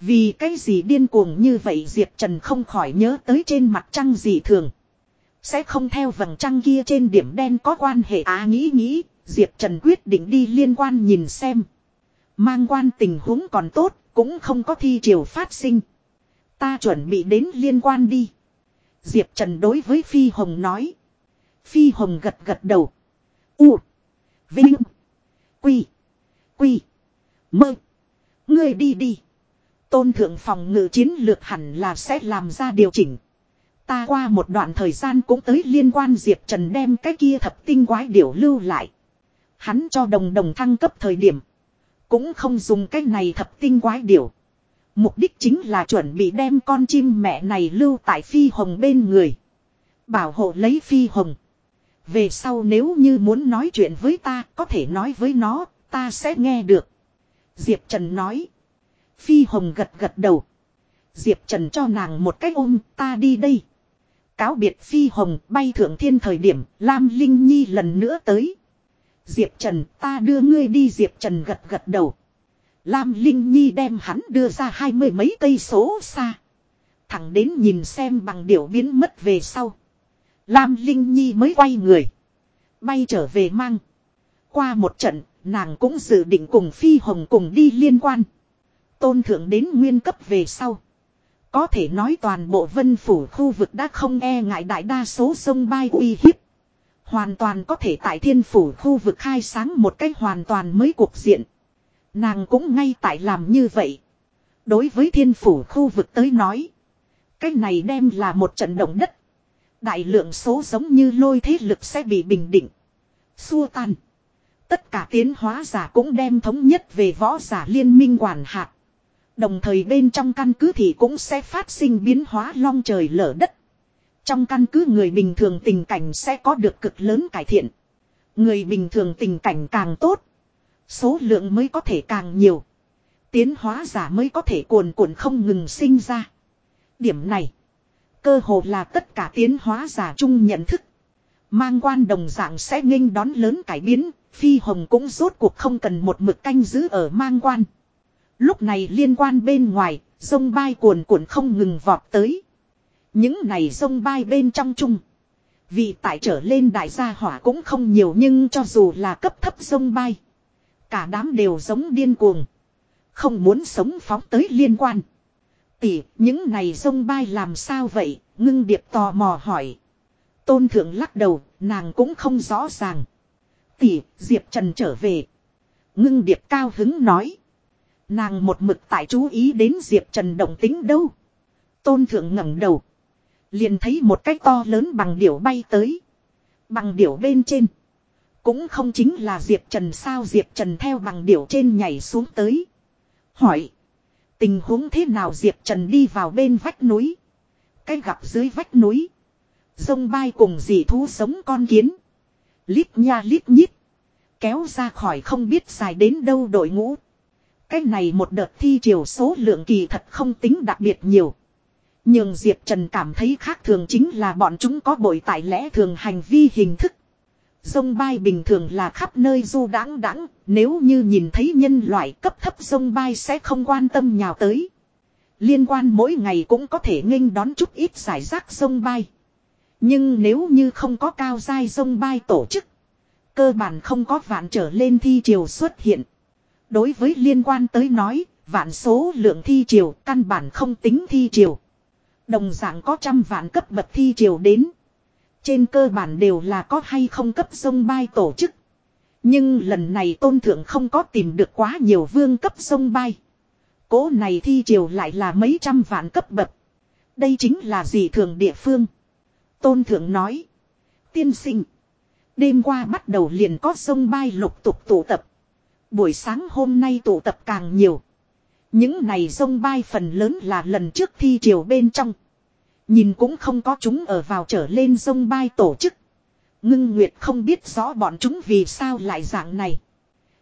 Vì cái gì điên cuồng như vậy Diệp Trần không khỏi nhớ tới trên mặt trăng gì thường. Sẽ không theo vầng trăng kia trên điểm đen có quan hệ á à, nghĩ nghĩ, Diệp Trần quyết định đi liên quan nhìn xem. Mang quan tình huống còn tốt, cũng không có thi triều phát sinh. Ta chuẩn bị đến liên quan đi. Diệp Trần đối với Phi Hồng nói. Phi Hồng gật gật đầu. U. Vinh. Quy. Quy. Mơ. Ngươi đi đi. Tôn thượng phòng ngự chiến lược hẳn là sẽ làm ra điều chỉnh. Ta qua một đoạn thời gian cũng tới liên quan Diệp Trần đem cái kia thập tinh quái điểu lưu lại. Hắn cho đồng đồng thăng cấp thời điểm. Cũng không dùng cái này thập tinh quái điểu. Mục đích chính là chuẩn bị đem con chim mẹ này lưu tại phi hồng bên người. Bảo hộ lấy phi hồng. Về sau nếu như muốn nói chuyện với ta, có thể nói với nó, ta sẽ nghe được. Diệp Trần nói. Phi hồng gật gật đầu. Diệp Trần cho nàng một cách ôm, ta đi đây. Cáo biệt phi hồng bay thượng thiên thời điểm Lam Linh Nhi lần nữa tới. Diệp Trần ta đưa ngươi đi Diệp Trần gật gật đầu. Lam Linh Nhi đem hắn đưa ra hai mươi mấy cây số xa. Thẳng đến nhìn xem bằng điểu biến mất về sau. Lam Linh Nhi mới quay người. Bay trở về mang. Qua một trận, nàng cũng dự định cùng Phi Hồng cùng đi liên quan. Tôn thượng đến nguyên cấp về sau. Có thể nói toàn bộ vân phủ khu vực đã không e ngại đại đa số sông bay uy hiếp. Hoàn toàn có thể tại thiên phủ khu vực khai sáng một cách hoàn toàn mới cuộc diện. Nàng cũng ngay tại làm như vậy. Đối với thiên phủ khu vực tới nói. Cách này đem là một trận động đất. Đại lượng số giống như lôi thế lực sẽ bị bình định. Xua tan. Tất cả tiến hóa giả cũng đem thống nhất về võ giả liên minh quản hạt. Đồng thời bên trong căn cứ thì cũng sẽ phát sinh biến hóa long trời lở đất. Trong căn cứ người bình thường tình cảnh sẽ có được cực lớn cải thiện. Người bình thường tình cảnh càng tốt. Số lượng mới có thể càng nhiều. Tiến hóa giả mới có thể cuồn cuộn không ngừng sinh ra. Điểm này. Cơ hồ là tất cả tiến hóa giả chung nhận thức. Mang quan đồng dạng sẽ nghênh đón lớn cải biến. Phi hồng cũng rốt cuộc không cần một mực canh giữ ở mang quan. Lúc này liên quan bên ngoài, sông bay cuồn cuộn không ngừng vọt tới. Những này sông bay bên trong chung. Vì tại trở lên đại gia hỏa cũng không nhiều nhưng cho dù là cấp thấp sông bay. Cả đám đều giống điên cuồng. Không muốn sống phóng tới liên quan. Tỷ, những này sông bay làm sao vậy? Ngưng điệp tò mò hỏi. Tôn thượng lắc đầu, nàng cũng không rõ ràng. Tỷ, Diệp Trần trở về. Ngưng điệp cao hứng nói. Nàng một mực tại chú ý đến Diệp Trần động tính đâu. Tôn thượng ngẩng đầu. Liền thấy một cái to lớn bằng điểu bay tới. Bằng điểu bên trên. Cũng không chính là Diệp Trần sao Diệp Trần theo bằng điểu trên nhảy xuống tới. Hỏi. Tình huống thế nào Diệp Trần đi vào bên vách núi. Cái gặp dưới vách núi. Dông bay cùng dị thú sống con kiến. Lít nha lít nhít. Kéo ra khỏi không biết dài đến đâu đội ngũ. Cái này một đợt thi chiều số lượng kỳ thật không tính đặc biệt nhiều. Nhưng Diệp Trần cảm thấy khác thường chính là bọn chúng có bội tại lẽ thường hành vi hình thức. Sông bay bình thường là khắp nơi du đãng đãng, nếu như nhìn thấy nhân loại cấp thấp sông bay sẽ không quan tâm nhào tới. Liên quan mỗi ngày cũng có thể nghênh đón chút ít giải rác sông bay. Nhưng nếu như không có cao giai sông bay tổ chức, cơ bản không có vạn trở lên thi triều xuất hiện. Đối với liên quan tới nói, vạn số lượng thi triều căn bản không tính thi triều. Đồng dạng có trăm vạn cấp bậc thi triều đến. Trên cơ bản đều là có hay không cấp sông bay tổ chức. Nhưng lần này tôn thượng không có tìm được quá nhiều vương cấp sông bay. Cố này thi triều lại là mấy trăm vạn cấp bậc. Đây chính là gì thường địa phương. Tôn thượng nói. Tiên sinh. Đêm qua bắt đầu liền có sông bay lục tục tụ tập. Buổi sáng hôm nay tụ tập càng nhiều. Những này sông bay phần lớn là lần trước thi triều bên trong. Nhìn cũng không có chúng ở vào trở lên sông bay tổ chức. Ngưng Nguyệt không biết rõ bọn chúng vì sao lại dạng này.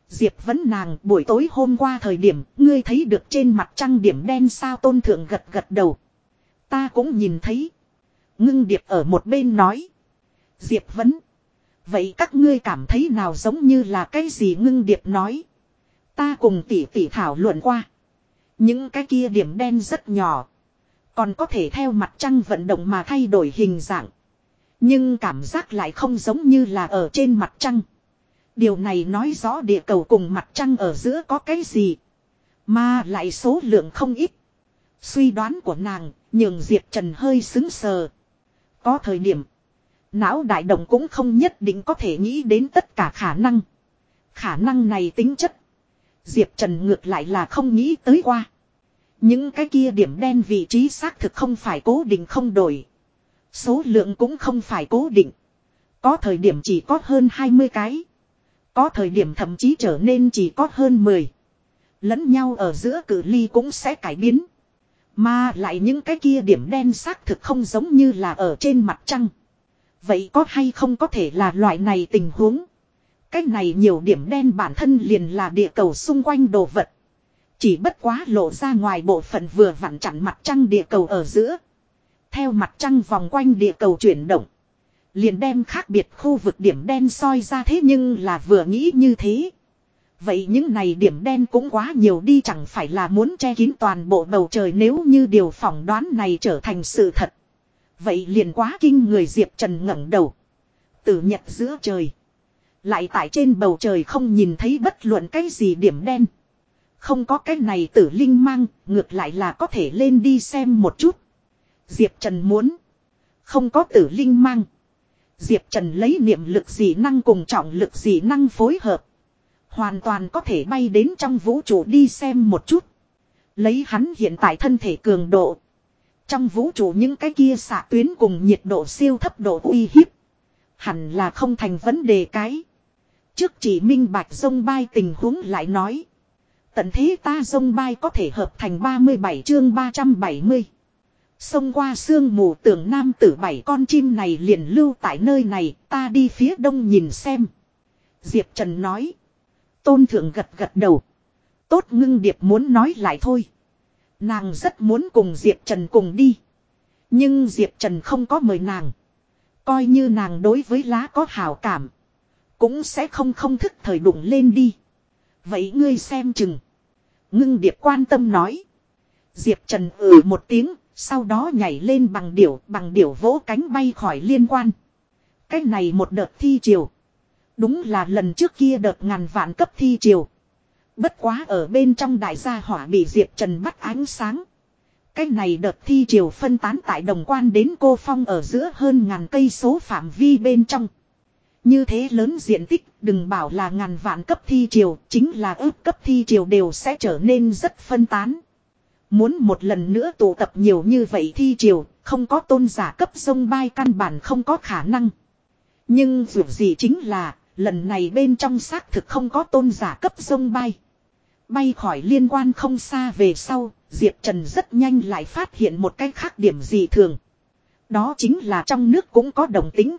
Diệp vấn nàng, buổi tối hôm qua thời điểm, ngươi thấy được trên mặt trăng điểm đen sao tôn thượng gật gật đầu. Ta cũng nhìn thấy. Ngưng điệp ở một bên nói. Diệp vấn. Vậy các ngươi cảm thấy nào giống như là cái gì ngưng điệp nói. Ta cùng tỷ tỷ thảo luận qua. Những cái kia điểm đen rất nhỏ. Còn có thể theo mặt trăng vận động mà thay đổi hình dạng. Nhưng cảm giác lại không giống như là ở trên mặt trăng. Điều này nói rõ địa cầu cùng mặt trăng ở giữa có cái gì. Mà lại số lượng không ít. Suy đoán của nàng, nhường Diệp Trần hơi xứng sờ. Có thời điểm. Não đại động cũng không nhất định có thể nghĩ đến tất cả khả năng. Khả năng này tính chất. Diệp Trần ngược lại là không nghĩ tới qua. Những cái kia điểm đen vị trí xác thực không phải cố định không đổi. Số lượng cũng không phải cố định. Có thời điểm chỉ có hơn 20 cái. Có thời điểm thậm chí trở nên chỉ có hơn 10. Lẫn nhau ở giữa cử ly cũng sẽ cải biến. Mà lại những cái kia điểm đen xác thực không giống như là ở trên mặt trăng. Vậy có hay không có thể là loại này tình huống? Cái này nhiều điểm đen bản thân liền là địa cầu xung quanh đồ vật. Chỉ bất quá lộ ra ngoài bộ phận vừa vặn chặn mặt trăng địa cầu ở giữa. Theo mặt trăng vòng quanh địa cầu chuyển động. Liền đem khác biệt khu vực điểm đen soi ra thế nhưng là vừa nghĩ như thế. Vậy những này điểm đen cũng quá nhiều đi chẳng phải là muốn che kín toàn bộ bầu trời nếu như điều phỏng đoán này trở thành sự thật. Vậy liền quá kinh người Diệp Trần ngẩng đầu. Tử nhật giữa trời. Lại tại trên bầu trời không nhìn thấy bất luận cái gì điểm đen. Không có cái này tử linh mang, ngược lại là có thể lên đi xem một chút. Diệp Trần muốn. Không có tử linh mang. Diệp Trần lấy niệm lực dị năng cùng trọng lực dị năng phối hợp. Hoàn toàn có thể bay đến trong vũ trụ đi xem một chút. Lấy hắn hiện tại thân thể cường độ. Trong vũ trụ những cái kia xạ tuyến cùng nhiệt độ siêu thấp độ uy hiếp. Hẳn là không thành vấn đề cái. Trước chỉ minh bạch sông bay tình huống lại nói. Tận thế ta sông bay có thể hợp thành 37 chương 370. Xông qua sương mù tưởng nam tử bảy con chim này liền lưu tại nơi này, ta đi phía đông nhìn xem. Diệp Trần nói. Tôn thượng gật gật đầu. Tốt ngưng điệp muốn nói lại thôi. Nàng rất muốn cùng Diệp Trần cùng đi. Nhưng Diệp Trần không có mời nàng. Coi như nàng đối với lá có hảo cảm. Cũng sẽ không không thức thời đụng lên đi. Vậy ngươi xem chừng. Ngưng điệp quan tâm nói. Diệp Trần ừ một tiếng, sau đó nhảy lên bằng điểu, bằng điểu vỗ cánh bay khỏi liên quan. Cái này một đợt thi triều. Đúng là lần trước kia đợt ngàn vạn cấp thi triều. Bất quá ở bên trong đại gia hỏa bị Diệp Trần bắt ánh sáng. Cái này đợt thi triều phân tán tại đồng quan đến cô phong ở giữa hơn ngàn cây số phạm vi bên trong. Như thế lớn diện tích, đừng bảo là ngàn vạn cấp thi triều, chính là ước cấp thi triều đều sẽ trở nên rất phân tán. Muốn một lần nữa tụ tập nhiều như vậy thi triều, không có tôn giả cấp sông bay căn bản không có khả năng. Nhưng dù gì chính là, lần này bên trong xác thực không có tôn giả cấp sông bay. Bay khỏi liên quan không xa về sau, Diệp Trần rất nhanh lại phát hiện một cái khác điểm gì thường. Đó chính là trong nước cũng có đồng tính.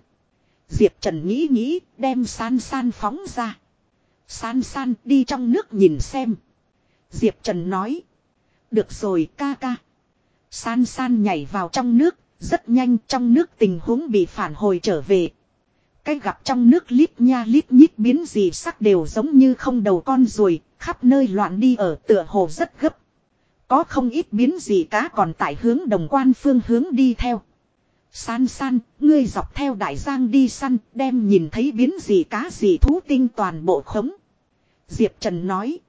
Diệp Trần nghĩ nghĩ, đem san san phóng ra. San san đi trong nước nhìn xem. Diệp Trần nói. Được rồi ca ca. San san nhảy vào trong nước, rất nhanh trong nước tình huống bị phản hồi trở về. Cái gặp trong nước lít nha lít nhít biến gì sắc đều giống như không đầu con ruồi, khắp nơi loạn đi ở tựa hồ rất gấp. Có không ít biến gì cá còn tại hướng đồng quan phương hướng đi theo. San san, ngươi dọc theo đại giang đi săn, đem nhìn thấy biến gì cá gì thú tinh toàn bộ khống. Diệp Trần nói.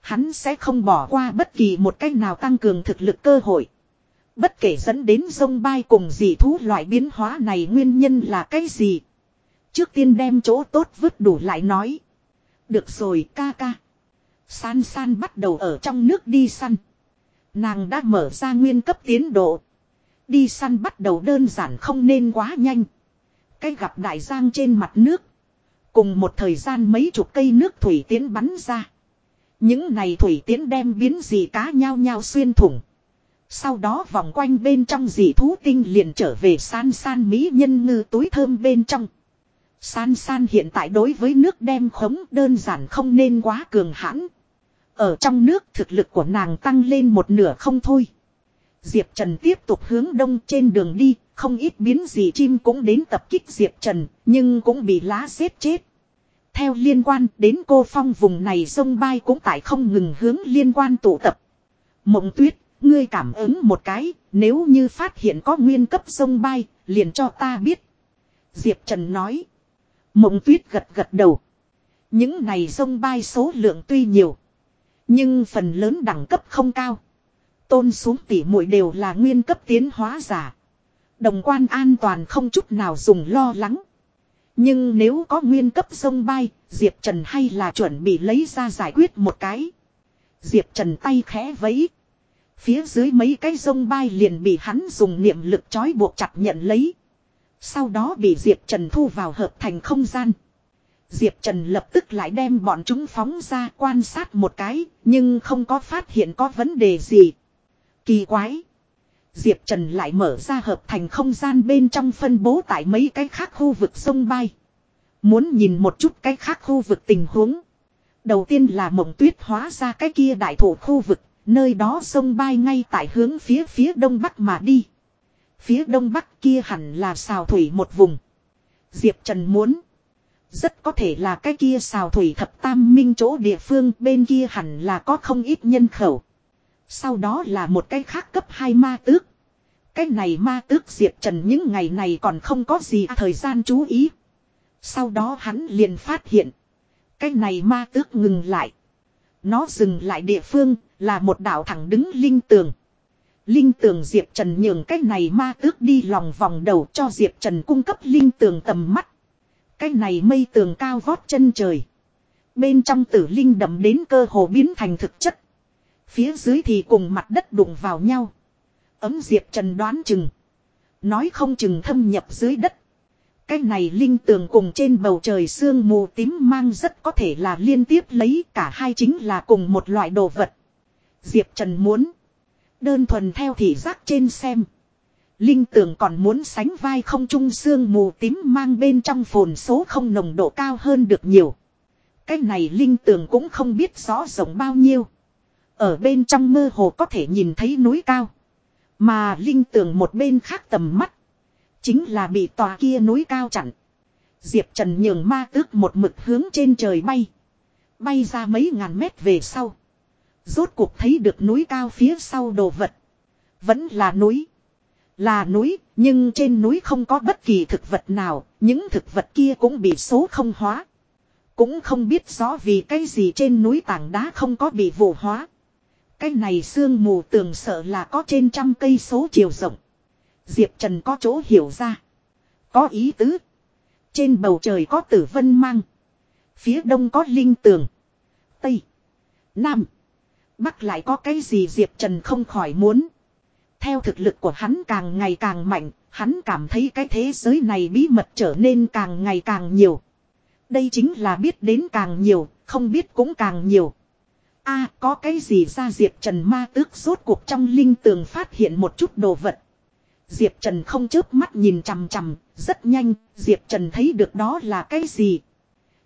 Hắn sẽ không bỏ qua bất kỳ một cách nào tăng cường thực lực cơ hội. Bất kể dẫn đến sông bay cùng dị thú loại biến hóa này nguyên nhân là cái gì. Trước tiên đem chỗ tốt vứt đủ lại nói. Được rồi ca ca. San san bắt đầu ở trong nước đi săn. Nàng đã mở ra nguyên cấp tiến độ. Đi săn bắt đầu đơn giản không nên quá nhanh. Cái gặp đại giang trên mặt nước. Cùng một thời gian mấy chục cây nước thủy tiến bắn ra. Những này thủy tiến đem biến gì cá nhao nhao xuyên thủng. Sau đó vòng quanh bên trong dị thú tinh liền trở về san san mỹ nhân ngư túi thơm bên trong. San san hiện tại đối với nước đem khống đơn giản không nên quá cường hãn. Ở trong nước thực lực của nàng tăng lên một nửa không thôi. Diệp Trần tiếp tục hướng đông trên đường đi, không ít biến gì chim cũng đến tập kích Diệp Trần, nhưng cũng bị lá xếp chết. Theo liên quan đến cô phong vùng này sông bay cũng tại không ngừng hướng liên quan tụ tập. Mộng tuyết, ngươi cảm ứng một cái, nếu như phát hiện có nguyên cấp sông bay, liền cho ta biết. Diệp Trần nói. Mộng tuyết gật gật đầu. Những này sông bay số lượng tuy nhiều. Nhưng phần lớn đẳng cấp không cao. Tôn xuống tỉ muội đều là nguyên cấp tiến hóa giả. Đồng quan an toàn không chút nào dùng lo lắng. Nhưng nếu có nguyên cấp sông bay, Diệp Trần hay là chuẩn bị lấy ra giải quyết một cái. Diệp Trần tay khẽ vẫy, Phía dưới mấy cái sông bay liền bị hắn dùng niệm lực trói buộc chặt nhận lấy. Sau đó bị Diệp Trần thu vào hợp thành không gian. Diệp Trần lập tức lại đem bọn chúng phóng ra quan sát một cái, nhưng không có phát hiện có vấn đề gì. Kỳ quái! Diệp Trần lại mở ra hợp thành không gian bên trong phân bố tại mấy cái khác khu vực sông bay. Muốn nhìn một chút cái khác khu vực tình huống. Đầu tiên là mộng tuyết hóa ra cái kia đại thổ khu vực, nơi đó sông bay ngay tại hướng phía phía đông bắc mà đi. Phía đông bắc kia hẳn là xào thủy một vùng. Diệp Trần muốn. Rất có thể là cái kia xào thủy thập tam minh chỗ địa phương bên kia hẳn là có không ít nhân khẩu. Sau đó là một cái khác cấp 2 ma tước. Cái này ma tước Diệp Trần những ngày này còn không có gì thời gian chú ý. Sau đó hắn liền phát hiện. Cái này ma tước ngừng lại. Nó dừng lại địa phương là một đảo thẳng đứng linh tường. Linh tường Diệp Trần nhường cái này ma tước đi lòng vòng đầu cho Diệp Trần cung cấp linh tường tầm mắt. Cái này mây tường cao vót chân trời. Bên trong tử linh đậm đến cơ hồ biến thành thực chất. Phía dưới thì cùng mặt đất đụng vào nhau. Ấm Diệp Trần đoán chừng. Nói không chừng thâm nhập dưới đất. Cái này linh tường cùng trên bầu trời sương mù tím mang rất có thể là liên tiếp lấy cả hai chính là cùng một loại đồ vật. Diệp Trần muốn. Đơn thuần theo thị giác trên xem. Linh tường còn muốn sánh vai không trung sương mù tím mang bên trong phồn số không nồng độ cao hơn được nhiều. Cái này linh tường cũng không biết rõ rộng bao nhiêu. Ở bên trong mơ hồ có thể nhìn thấy núi cao. Mà linh tường một bên khác tầm mắt. Chính là bị tòa kia núi cao chặn. Diệp Trần nhường ma tước một mực hướng trên trời bay. Bay ra mấy ngàn mét về sau. Rốt cuộc thấy được núi cao phía sau đồ vật. Vẫn là núi. Là núi, nhưng trên núi không có bất kỳ thực vật nào, những thực vật kia cũng bị số không hóa. Cũng không biết rõ vì cái gì trên núi tảng đá không có bị vụ hóa. Cái này sương mù tường sợ là có trên trăm cây số chiều rộng. Diệp Trần có chỗ hiểu ra. Có ý tứ. Trên bầu trời có tử vân mang. Phía đông có linh tường. Tây. Nam. Bắc lại có cái gì Diệp Trần không khỏi muốn. Theo thực lực của hắn càng ngày càng mạnh, hắn cảm thấy cái thế giới này bí mật trở nên càng ngày càng nhiều. Đây chính là biết đến càng nhiều, không biết cũng càng nhiều a có cái gì ra Diệp Trần ma tước rốt cuộc trong linh tường phát hiện một chút đồ vật. Diệp Trần không chớp mắt nhìn chằm chằm, rất nhanh, Diệp Trần thấy được đó là cái gì.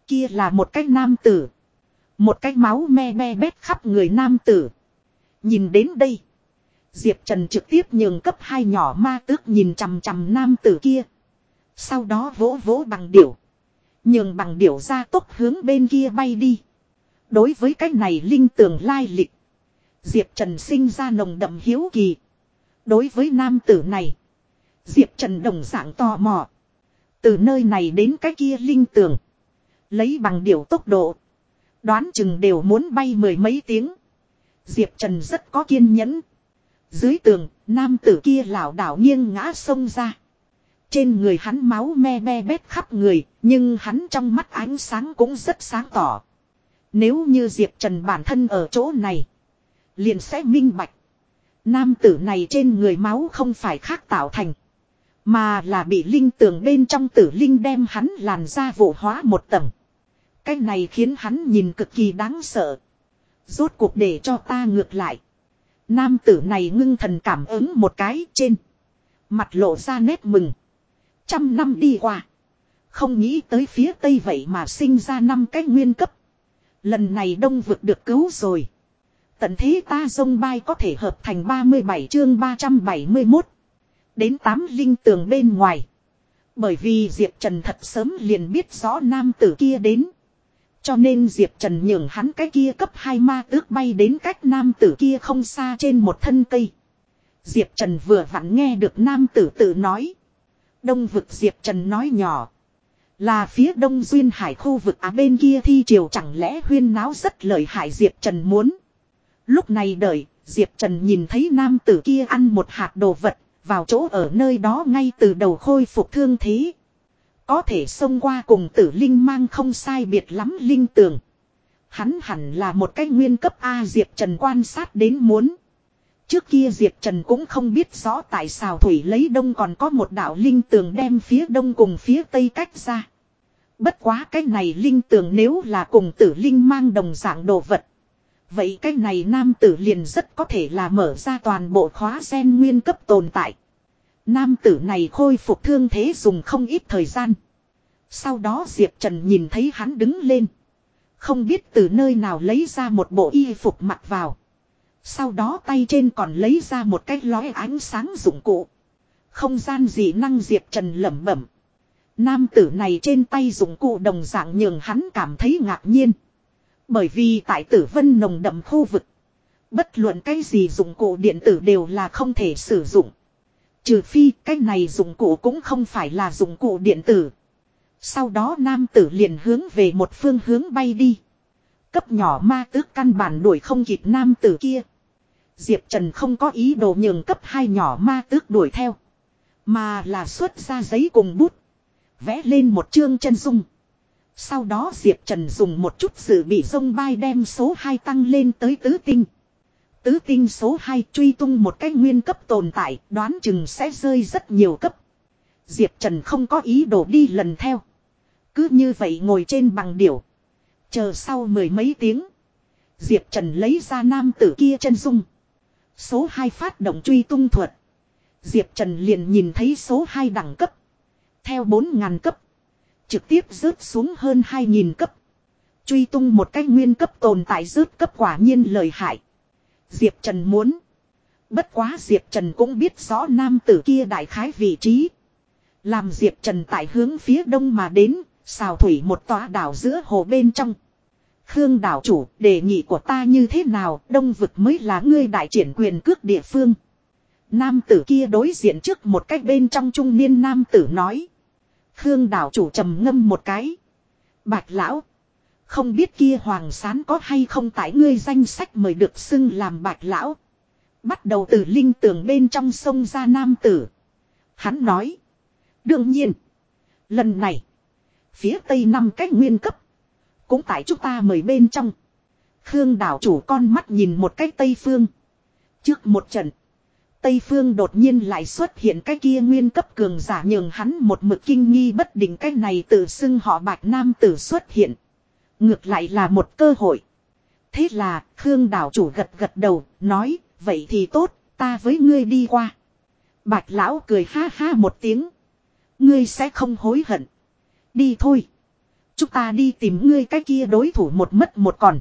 Kia là một cái nam tử. Một cái máu me me bét khắp người nam tử. Nhìn đến đây. Diệp Trần trực tiếp nhường cấp hai nhỏ ma tước nhìn chằm chằm nam tử kia. Sau đó vỗ vỗ bằng điểu. Nhường bằng điểu ra tốc hướng bên kia bay đi. Đối với cái này linh tường lai lịch. Diệp Trần sinh ra nồng đậm hiếu kỳ. Đối với nam tử này. Diệp Trần đồng dạng tò mò. Từ nơi này đến cái kia linh tường. Lấy bằng điều tốc độ. Đoán chừng đều muốn bay mười mấy tiếng. Diệp Trần rất có kiên nhẫn. Dưới tường, nam tử kia lảo đảo nghiêng ngã sông ra. Trên người hắn máu me me bét khắp người, nhưng hắn trong mắt ánh sáng cũng rất sáng tỏ. Nếu như Diệp Trần bản thân ở chỗ này, liền sẽ minh bạch. Nam tử này trên người máu không phải khác tạo thành, mà là bị linh tường bên trong tử linh đem hắn làn ra vụ hóa một tầng. Cái này khiến hắn nhìn cực kỳ đáng sợ. Rốt cuộc để cho ta ngược lại. Nam tử này ngưng thần cảm ứng một cái trên. Mặt lộ ra nét mừng. Trăm năm đi qua. Không nghĩ tới phía tây vậy mà sinh ra năm cái nguyên cấp. Lần này đông vực được cứu rồi. Tận thế ta dông bay có thể hợp thành 37 chương 371. Đến 8 linh tường bên ngoài. Bởi vì Diệp Trần thật sớm liền biết rõ nam tử kia đến. Cho nên Diệp Trần nhường hắn cái kia cấp hai ma tước bay đến cách nam tử kia không xa trên một thân cây. Diệp Trần vừa vặn nghe được nam tử tự nói. Đông vực Diệp Trần nói nhỏ. Là phía đông duyên hải khu vực á bên kia thi triều chẳng lẽ huyên náo rất lợi hại Diệp Trần muốn. Lúc này đợi, Diệp Trần nhìn thấy nam tử kia ăn một hạt đồ vật, vào chỗ ở nơi đó ngay từ đầu khôi phục thương thế. Có thể xông qua cùng tử linh mang không sai biệt lắm linh tường. Hắn hẳn là một cái nguyên cấp A Diệp Trần quan sát đến muốn. Trước kia Diệp Trần cũng không biết rõ tại sao Thủy lấy đông còn có một đạo linh tường đem phía đông cùng phía tây cách ra. Bất quá cái này linh tường nếu là cùng tử linh mang đồng dạng đồ vật. Vậy cái này nam tử liền rất có thể là mở ra toàn bộ khóa sen nguyên cấp tồn tại. Nam tử này khôi phục thương thế dùng không ít thời gian. Sau đó Diệp Trần nhìn thấy hắn đứng lên. Không biết từ nơi nào lấy ra một bộ y phục mặc vào. Sau đó tay trên còn lấy ra một cái lói ánh sáng dụng cụ. Không gian dị năng Diệp Trần lẩm bẩm. Nam tử này trên tay dụng cụ đồng dạng nhường hắn cảm thấy ngạc nhiên. Bởi vì tại tử vân nồng đậm khu vực. Bất luận cái gì dụng cụ điện tử đều là không thể sử dụng. Trừ phi cái này dụng cụ cũng không phải là dụng cụ điện tử. Sau đó nam tử liền hướng về một phương hướng bay đi. Cấp nhỏ ma tước căn bản đuổi không kịp nam tử kia. Diệp Trần không có ý đồ nhường cấp hai nhỏ ma tước đuổi theo. Mà là xuất ra giấy cùng bút. Vẽ lên một chương chân dung. Sau đó Diệp Trần dùng một chút sự bị sông bay đem số 2 tăng lên tới tứ tinh. Tứ tinh số 2 truy tung một cái nguyên cấp tồn tại, đoán chừng sẽ rơi rất nhiều cấp. Diệp Trần không có ý đồ đi lần theo. Cứ như vậy ngồi trên bằng điểu. Chờ sau mười mấy tiếng. Diệp Trần lấy ra nam tử kia chân dung. Số 2 phát động truy tung thuật. Diệp Trần liền nhìn thấy số 2 đẳng cấp. Theo 4.000 cấp. Trực tiếp rớt xuống hơn 2.000 cấp. Truy tung một cách nguyên cấp tồn tại rớt cấp quả nhiên lời hại. Diệp Trần muốn. Bất quá Diệp Trần cũng biết rõ nam tử kia đại khái vị trí. Làm Diệp Trần tại hướng phía đông mà đến, xào thủy một tòa đảo giữa hồ bên trong. Khương đảo chủ, đề nghị của ta như thế nào, đông vực mới là ngươi đại triển quyền cước địa phương. Nam tử kia đối diện trước một cách bên trong trung niên nam tử nói. Khương đảo chủ trầm ngâm một cái. Bạch lão. Không biết kia hoàng sán có hay không tại ngươi danh sách mời được xưng làm bạch lão. Bắt đầu từ linh tường bên trong sông ra nam tử. Hắn nói. Đương nhiên. Lần này. Phía tây năm cách nguyên cấp. Cũng tại chúng ta mời bên trong. Khương đảo chủ con mắt nhìn một cách tây phương. Trước một trận. Tây phương đột nhiên lại xuất hiện cái kia nguyên cấp cường giả nhường hắn một mực kinh nghi bất định cái này tự xưng họ bạch nam tử xuất hiện. Ngược lại là một cơ hội. Thế là, Khương đảo chủ gật gật đầu, nói, vậy thì tốt, ta với ngươi đi qua. Bạch lão cười ha ha một tiếng. Ngươi sẽ không hối hận. Đi thôi. Chúng ta đi tìm ngươi cái kia đối thủ một mất một còn.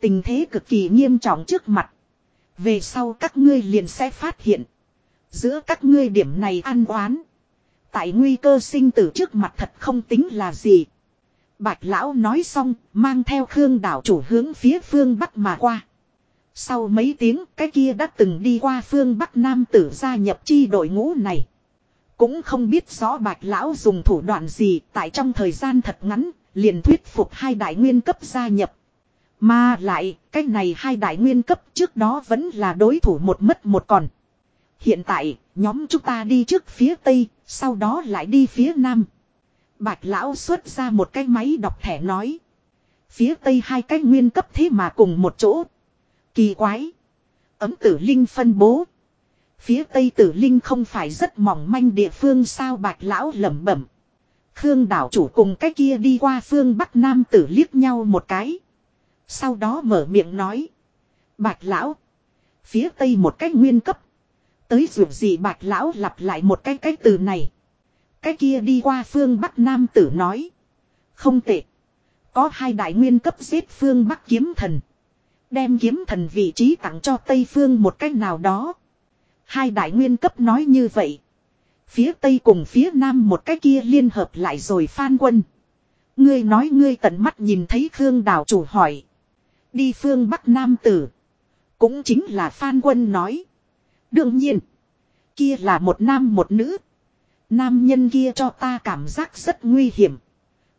Tình thế cực kỳ nghiêm trọng trước mặt. Về sau các ngươi liền sẽ phát hiện. Giữa các ngươi điểm này ăn oán. Tại nguy cơ sinh tử trước mặt thật không tính là gì. Bạch lão nói xong, mang theo Khương đảo chủ hướng phía phương Bắc mà qua. Sau mấy tiếng, cái kia đã từng đi qua phương Bắc Nam tử gia nhập chi đội ngũ này. Cũng không biết rõ bạch lão dùng thủ đoạn gì tại trong thời gian thật ngắn, liền thuyết phục hai đại nguyên cấp gia nhập. Mà lại, cái này hai đại nguyên cấp trước đó vẫn là đối thủ một mất một còn. Hiện tại, nhóm chúng ta đi trước phía tây, sau đó lại đi phía nam. Bạch lão xuất ra một cái máy đọc thẻ nói. Phía tây hai cái nguyên cấp thế mà cùng một chỗ. Kỳ quái. Ấm tử linh phân bố. Phía tây tử linh không phải rất mỏng manh địa phương sao bạch lão lẩm bẩm. Khương đảo chủ cùng cái kia đi qua phương bắc nam tử liếc nhau một cái. Sau đó mở miệng nói. Bạch lão. Phía tây một cách nguyên cấp. Tới dù gì bạch lão lặp lại một cái cái từ này. Cái kia đi qua phương bắc nam tử nói. Không tệ. Có hai đại nguyên cấp giết phương bắc kiếm thần. Đem kiếm thần vị trí tặng cho tây phương một cách nào đó. Hai đại nguyên cấp nói như vậy. Phía tây cùng phía nam một cái kia liên hợp lại rồi phan quân. Ngươi nói ngươi tận mắt nhìn thấy Khương Đào chủ hỏi. Đi phương Bắc Nam Tử. Cũng chính là Phan Quân nói. Đương nhiên. Kia là một nam một nữ. Nam nhân kia cho ta cảm giác rất nguy hiểm.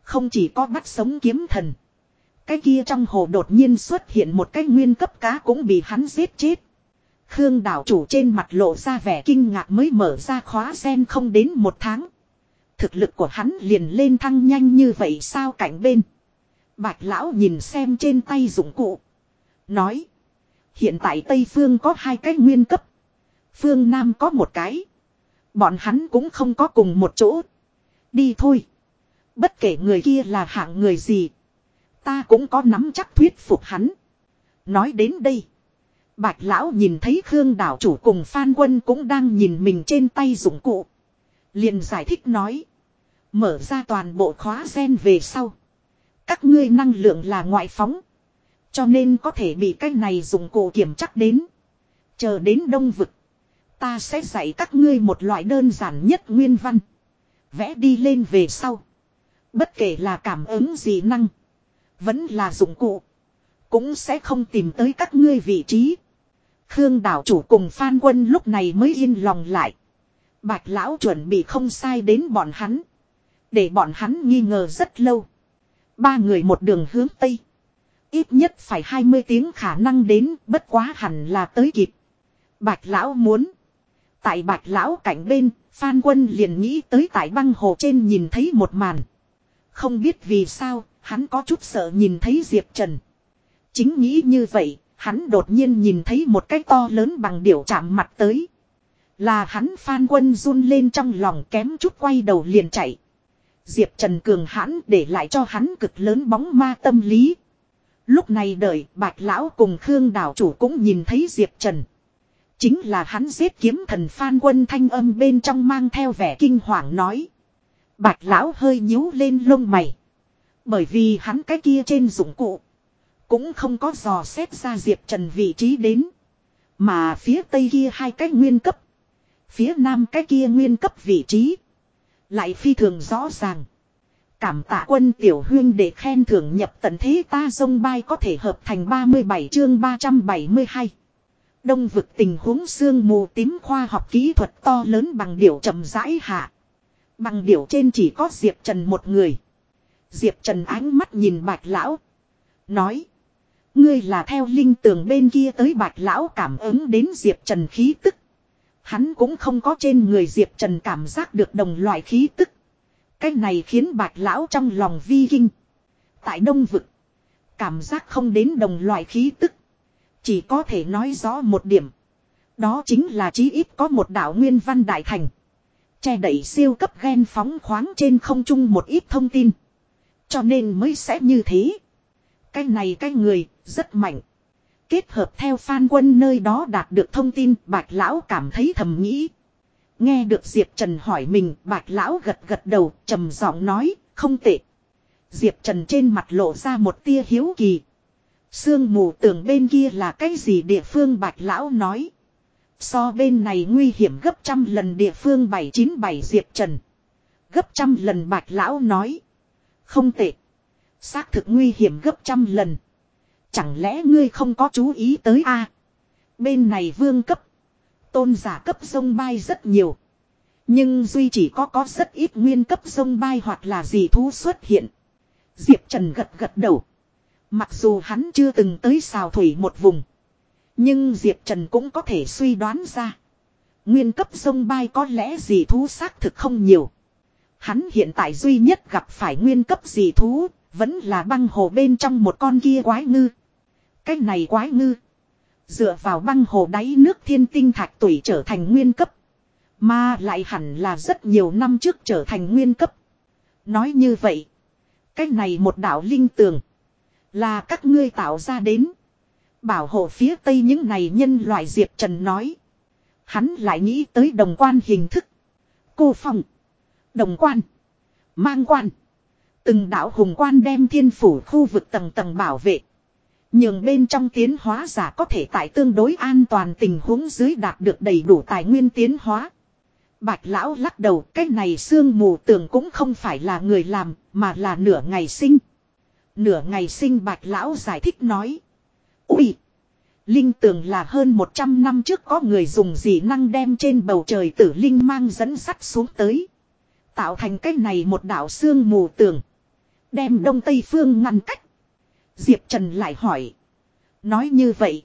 Không chỉ có bắt sống kiếm thần. Cái kia trong hồ đột nhiên xuất hiện một cái nguyên cấp cá cũng bị hắn giết chết. Khương đảo chủ trên mặt lộ ra vẻ kinh ngạc mới mở ra khóa sen không đến một tháng. Thực lực của hắn liền lên thăng nhanh như vậy sao cảnh bên. Bạch lão nhìn xem trên tay dụng cụ. Nói. Hiện tại Tây Phương có hai cái nguyên cấp. Phương Nam có một cái. Bọn hắn cũng không có cùng một chỗ. Đi thôi. Bất kể người kia là hạng người gì. Ta cũng có nắm chắc thuyết phục hắn. Nói đến đây. Bạch lão nhìn thấy Khương đảo chủ cùng Phan Quân cũng đang nhìn mình trên tay dụng cụ. Liền giải thích nói. Mở ra toàn bộ khóa gen về sau. Các ngươi năng lượng là ngoại phóng. Cho nên có thể bị cái này dụng cụ kiểm chắc đến. Chờ đến đông vực. Ta sẽ dạy các ngươi một loại đơn giản nhất nguyên văn. Vẽ đi lên về sau. Bất kể là cảm ứng gì năng. Vẫn là dụng cụ. Cũng sẽ không tìm tới các ngươi vị trí. Khương đảo chủ cùng Phan Quân lúc này mới yên lòng lại. Bạch lão chuẩn bị không sai đến bọn hắn. Để bọn hắn nghi ngờ rất lâu. Ba người một đường hướng Tây. Ít nhất phải 20 tiếng khả năng đến bất quá hẳn là tới kịp. Bạch lão muốn. Tại bạch lão cạnh bên, Phan Quân liền nghĩ tới tại băng hồ trên nhìn thấy một màn. Không biết vì sao, hắn có chút sợ nhìn thấy Diệp Trần. Chính nghĩ như vậy, hắn đột nhiên nhìn thấy một cái to lớn bằng điểu chạm mặt tới. Là hắn Phan Quân run lên trong lòng kém chút quay đầu liền chạy. Diệp Trần cường hãn để lại cho hắn cực lớn bóng ma tâm lý. Lúc này đợi, Bạch Lão cùng Khương đảo chủ cũng nhìn thấy Diệp Trần. Chính là hắn giết kiếm thần Phan Quân thanh âm bên trong mang theo vẻ kinh hoàng nói. Bạch Lão hơi nhíu lên lông mày. Bởi vì hắn cái kia trên dụng cụ. Cũng không có dò xét ra Diệp Trần vị trí đến. Mà phía tây kia hai cái nguyên cấp. Phía nam cái kia nguyên cấp vị trí. Lại phi thường rõ ràng. Cảm tạ quân tiểu huyên để khen thưởng nhập tận thế ta sông bay có thể hợp thành 37 chương 372. Đông vực tình huống xương mù tím khoa học kỹ thuật to lớn bằng điểu chậm rãi hạ. Bằng điểu trên chỉ có Diệp Trần một người. Diệp Trần ánh mắt nhìn bạch lão. Nói. Ngươi là theo linh tường bên kia tới bạch lão cảm ứng đến Diệp Trần khí tức. Hắn cũng không có trên người Diệp Trần cảm giác được đồng loại khí tức. Cái này khiến bạch lão trong lòng vi kinh. Tại đông vực. Cảm giác không đến đồng loại khí tức. Chỉ có thể nói rõ một điểm. Đó chính là chí ít có một đạo nguyên văn đại thành. Che đẩy siêu cấp gen phóng khoáng trên không trung một ít thông tin. Cho nên mới sẽ như thế. Cái này cái người rất mạnh. Kết hợp theo phan quân nơi đó đạt được thông tin, bạch lão cảm thấy thầm nghĩ. Nghe được Diệp Trần hỏi mình, bạch lão gật gật đầu, trầm giọng nói, không tệ. Diệp Trần trên mặt lộ ra một tia hiếu kỳ. Sương mù tường bên kia là cái gì địa phương, bạch lão nói. So bên này nguy hiểm gấp trăm lần địa phương 797 Diệp Trần. Gấp trăm lần, bạch lão nói. Không tệ. Xác thực nguy hiểm gấp trăm lần. Chẳng lẽ ngươi không có chú ý tới a? Bên này vương cấp. Tôn giả cấp sông bay rất nhiều. Nhưng duy chỉ có có rất ít nguyên cấp sông bay hoặc là gì thú xuất hiện. Diệp Trần gật gật đầu. Mặc dù hắn chưa từng tới xào thủy một vùng. Nhưng Diệp Trần cũng có thể suy đoán ra. Nguyên cấp sông bay có lẽ gì thú xác thực không nhiều. Hắn hiện tại duy nhất gặp phải nguyên cấp gì thú, vẫn là băng hồ bên trong một con kia quái ngư. Cái này quái ngư. Dựa vào băng hồ đáy nước thiên tinh thạch tuổi trở thành nguyên cấp. Mà lại hẳn là rất nhiều năm trước trở thành nguyên cấp. Nói như vậy. Cái này một đảo linh tường. Là các ngươi tạo ra đến. Bảo hộ phía tây những này nhân loại Diệp Trần nói. Hắn lại nghĩ tới đồng quan hình thức. Cô phòng. Đồng quan. Mang quan. Từng đảo hùng quan đem thiên phủ khu vực tầng tầng bảo vệ. Nhưng bên trong tiến hóa giả có thể tại tương đối an toàn tình huống dưới đạt được đầy đủ tài nguyên tiến hóa. Bạch lão lắc đầu, cái này xương mù tưởng cũng không phải là người làm, mà là nửa ngày sinh. Nửa ngày sinh bạch lão giải thích nói. Ui! Linh tường là hơn 100 năm trước có người dùng dị năng đem trên bầu trời tử linh mang dẫn sắt xuống tới. Tạo thành cái này một đảo xương mù tường. Đem đông tây phương ngăn cách. Diệp Trần lại hỏi. Nói như vậy.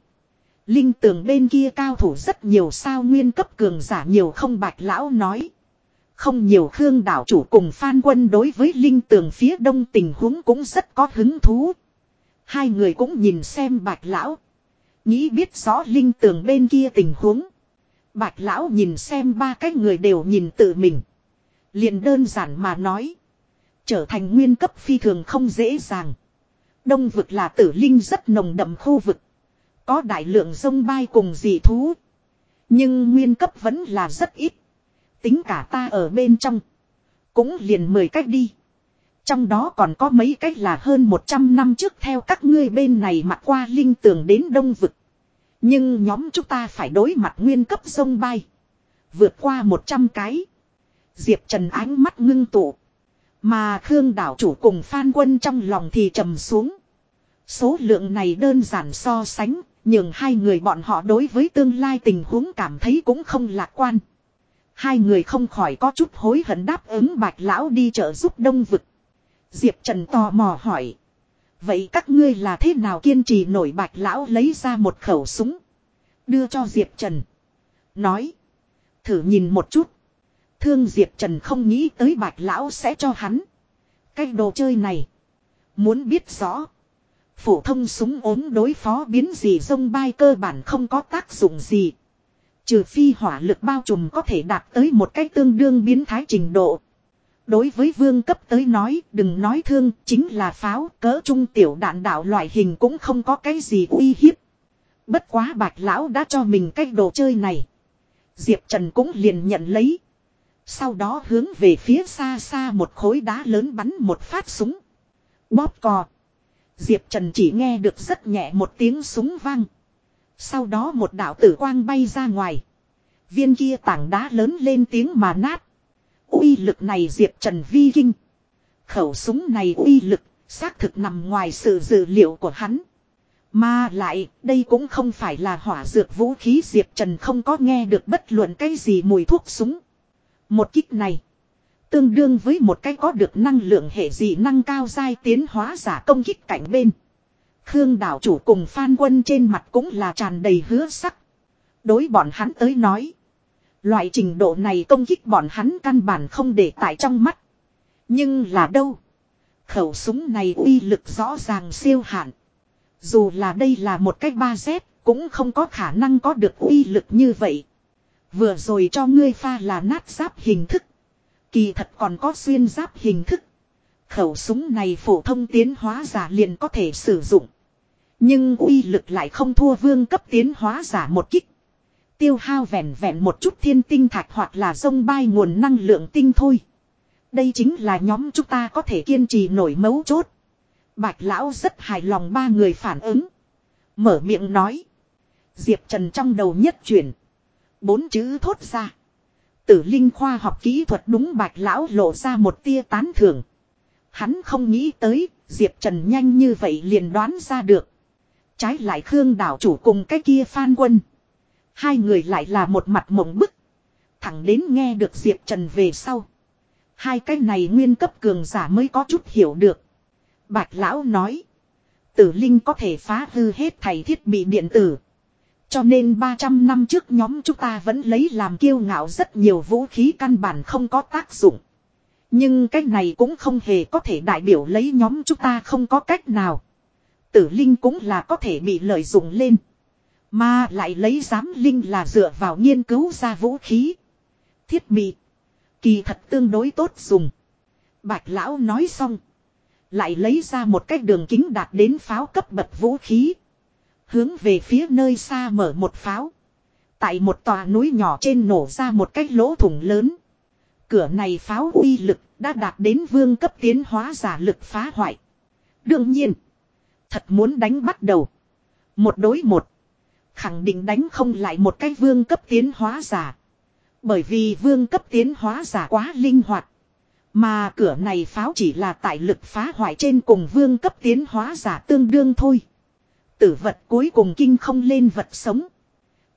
Linh tường bên kia cao thủ rất nhiều sao nguyên cấp cường giả nhiều không bạch lão nói. Không nhiều khương đảo chủ cùng phan quân đối với linh tường phía đông tình huống cũng rất có hứng thú. Hai người cũng nhìn xem bạch lão. Nghĩ biết rõ linh tường bên kia tình huống. Bạch lão nhìn xem ba cái người đều nhìn tự mình. liền đơn giản mà nói. Trở thành nguyên cấp phi thường không dễ dàng. Đông vực là tử linh rất nồng đậm khu vực. Có đại lượng sông bay cùng dị thú. Nhưng nguyên cấp vẫn là rất ít. Tính cả ta ở bên trong. Cũng liền mười cách đi. Trong đó còn có mấy cách là hơn 100 năm trước theo các ngươi bên này mặc qua linh tường đến đông vực. Nhưng nhóm chúng ta phải đối mặt nguyên cấp sông bay. Vượt qua 100 cái. Diệp Trần ánh mắt ngưng tụ. Mà Khương đảo chủ cùng Phan Quân trong lòng thì trầm xuống. Số lượng này đơn giản so sánh, nhưng hai người bọn họ đối với tương lai tình huống cảm thấy cũng không lạc quan. Hai người không khỏi có chút hối hận đáp ứng bạch lão đi trợ giúp đông vực. Diệp Trần tò mò hỏi. Vậy các ngươi là thế nào kiên trì nổi bạch lão lấy ra một khẩu súng. Đưa cho Diệp Trần. Nói. Thử nhìn một chút. Thương Diệp Trần không nghĩ tới bạch lão sẽ cho hắn. Cái đồ chơi này. Muốn biết rõ. Phổ thông súng ốm đối phó biến gì dông bay cơ bản không có tác dụng gì. Trừ phi hỏa lực bao trùm có thể đạt tới một cách tương đương biến thái trình độ. Đối với vương cấp tới nói, đừng nói thương, chính là pháo, cỡ trung tiểu đạn đạo loại hình cũng không có cái gì uy hiếp. Bất quá bạch lão đã cho mình cái đồ chơi này. Diệp Trần cũng liền nhận lấy. Sau đó hướng về phía xa xa một khối đá lớn bắn một phát súng. Bóp cò. Diệp Trần chỉ nghe được rất nhẹ một tiếng súng vang. Sau đó một đạo tử quang bay ra ngoài. Viên kia tảng đá lớn lên tiếng mà nát. uy lực này Diệp Trần vi kinh. Khẩu súng này uy lực, xác thực nằm ngoài sự dự liệu của hắn. Mà lại, đây cũng không phải là hỏa dược vũ khí Diệp Trần không có nghe được bất luận cái gì mùi thuốc súng. Một kích này, tương đương với một cái có được năng lượng hệ dị năng cao dai tiến hóa giả công kích cảnh bên. Khương đảo chủ cùng Phan Quân trên mặt cũng là tràn đầy hứa sắc. Đối bọn hắn tới nói. Loại trình độ này công kích bọn hắn căn bản không để tại trong mắt. Nhưng là đâu? Khẩu súng này uy lực rõ ràng siêu hạn. Dù là đây là một cách ba z cũng không có khả năng có được uy lực như vậy. Vừa rồi cho ngươi pha là nát giáp hình thức. Kỳ thật còn có xuyên giáp hình thức. Khẩu súng này phổ thông tiến hóa giả liền có thể sử dụng. Nhưng uy lực lại không thua vương cấp tiến hóa giả một kích. Tiêu hao vẹn vẹn một chút thiên tinh thạch hoặc là sông bay nguồn năng lượng tinh thôi. Đây chính là nhóm chúng ta có thể kiên trì nổi mấu chốt. Bạch lão rất hài lòng ba người phản ứng. Mở miệng nói. Diệp Trần trong đầu nhất chuyển. Bốn chữ thốt ra. Tử linh khoa học kỹ thuật đúng bạch lão lộ ra một tia tán thưởng. Hắn không nghĩ tới, Diệp Trần nhanh như vậy liền đoán ra được. Trái lại Khương đảo chủ cùng cái kia phan quân. Hai người lại là một mặt mộng bức. Thẳng đến nghe được Diệp Trần về sau. Hai cái này nguyên cấp cường giả mới có chút hiểu được. Bạch Lão nói. Tử Linh có thể phá hư hết thầy thiết bị điện tử. Cho nên 300 năm trước nhóm chúng ta vẫn lấy làm kiêu ngạo rất nhiều vũ khí căn bản không có tác dụng. Nhưng cách này cũng không hề có thể đại biểu lấy nhóm chúng ta không có cách nào. Tử Linh cũng là có thể bị lợi dụng lên. Mà lại lấy giám Linh là dựa vào nghiên cứu ra vũ khí. Thiết bị. Kỳ thật tương đối tốt dùng. Bạch Lão nói xong. Lại lấy ra một cái đường kính đạt đến pháo cấp bậc vũ khí. Hướng về phía nơi xa mở một pháo. Tại một tòa núi nhỏ trên nổ ra một cái lỗ thủng lớn. Cửa này pháo uy lực đã đạt đến vương cấp tiến hóa giả lực phá hoại. Đương nhiên. Thật muốn đánh bắt đầu. Một đối một. Khẳng định đánh không lại một cái vương cấp tiến hóa giả. Bởi vì vương cấp tiến hóa giả quá linh hoạt. Mà cửa này pháo chỉ là tại lực phá hoại trên cùng vương cấp tiến hóa giả tương đương thôi. Tử vật cuối cùng kinh không lên vật sống.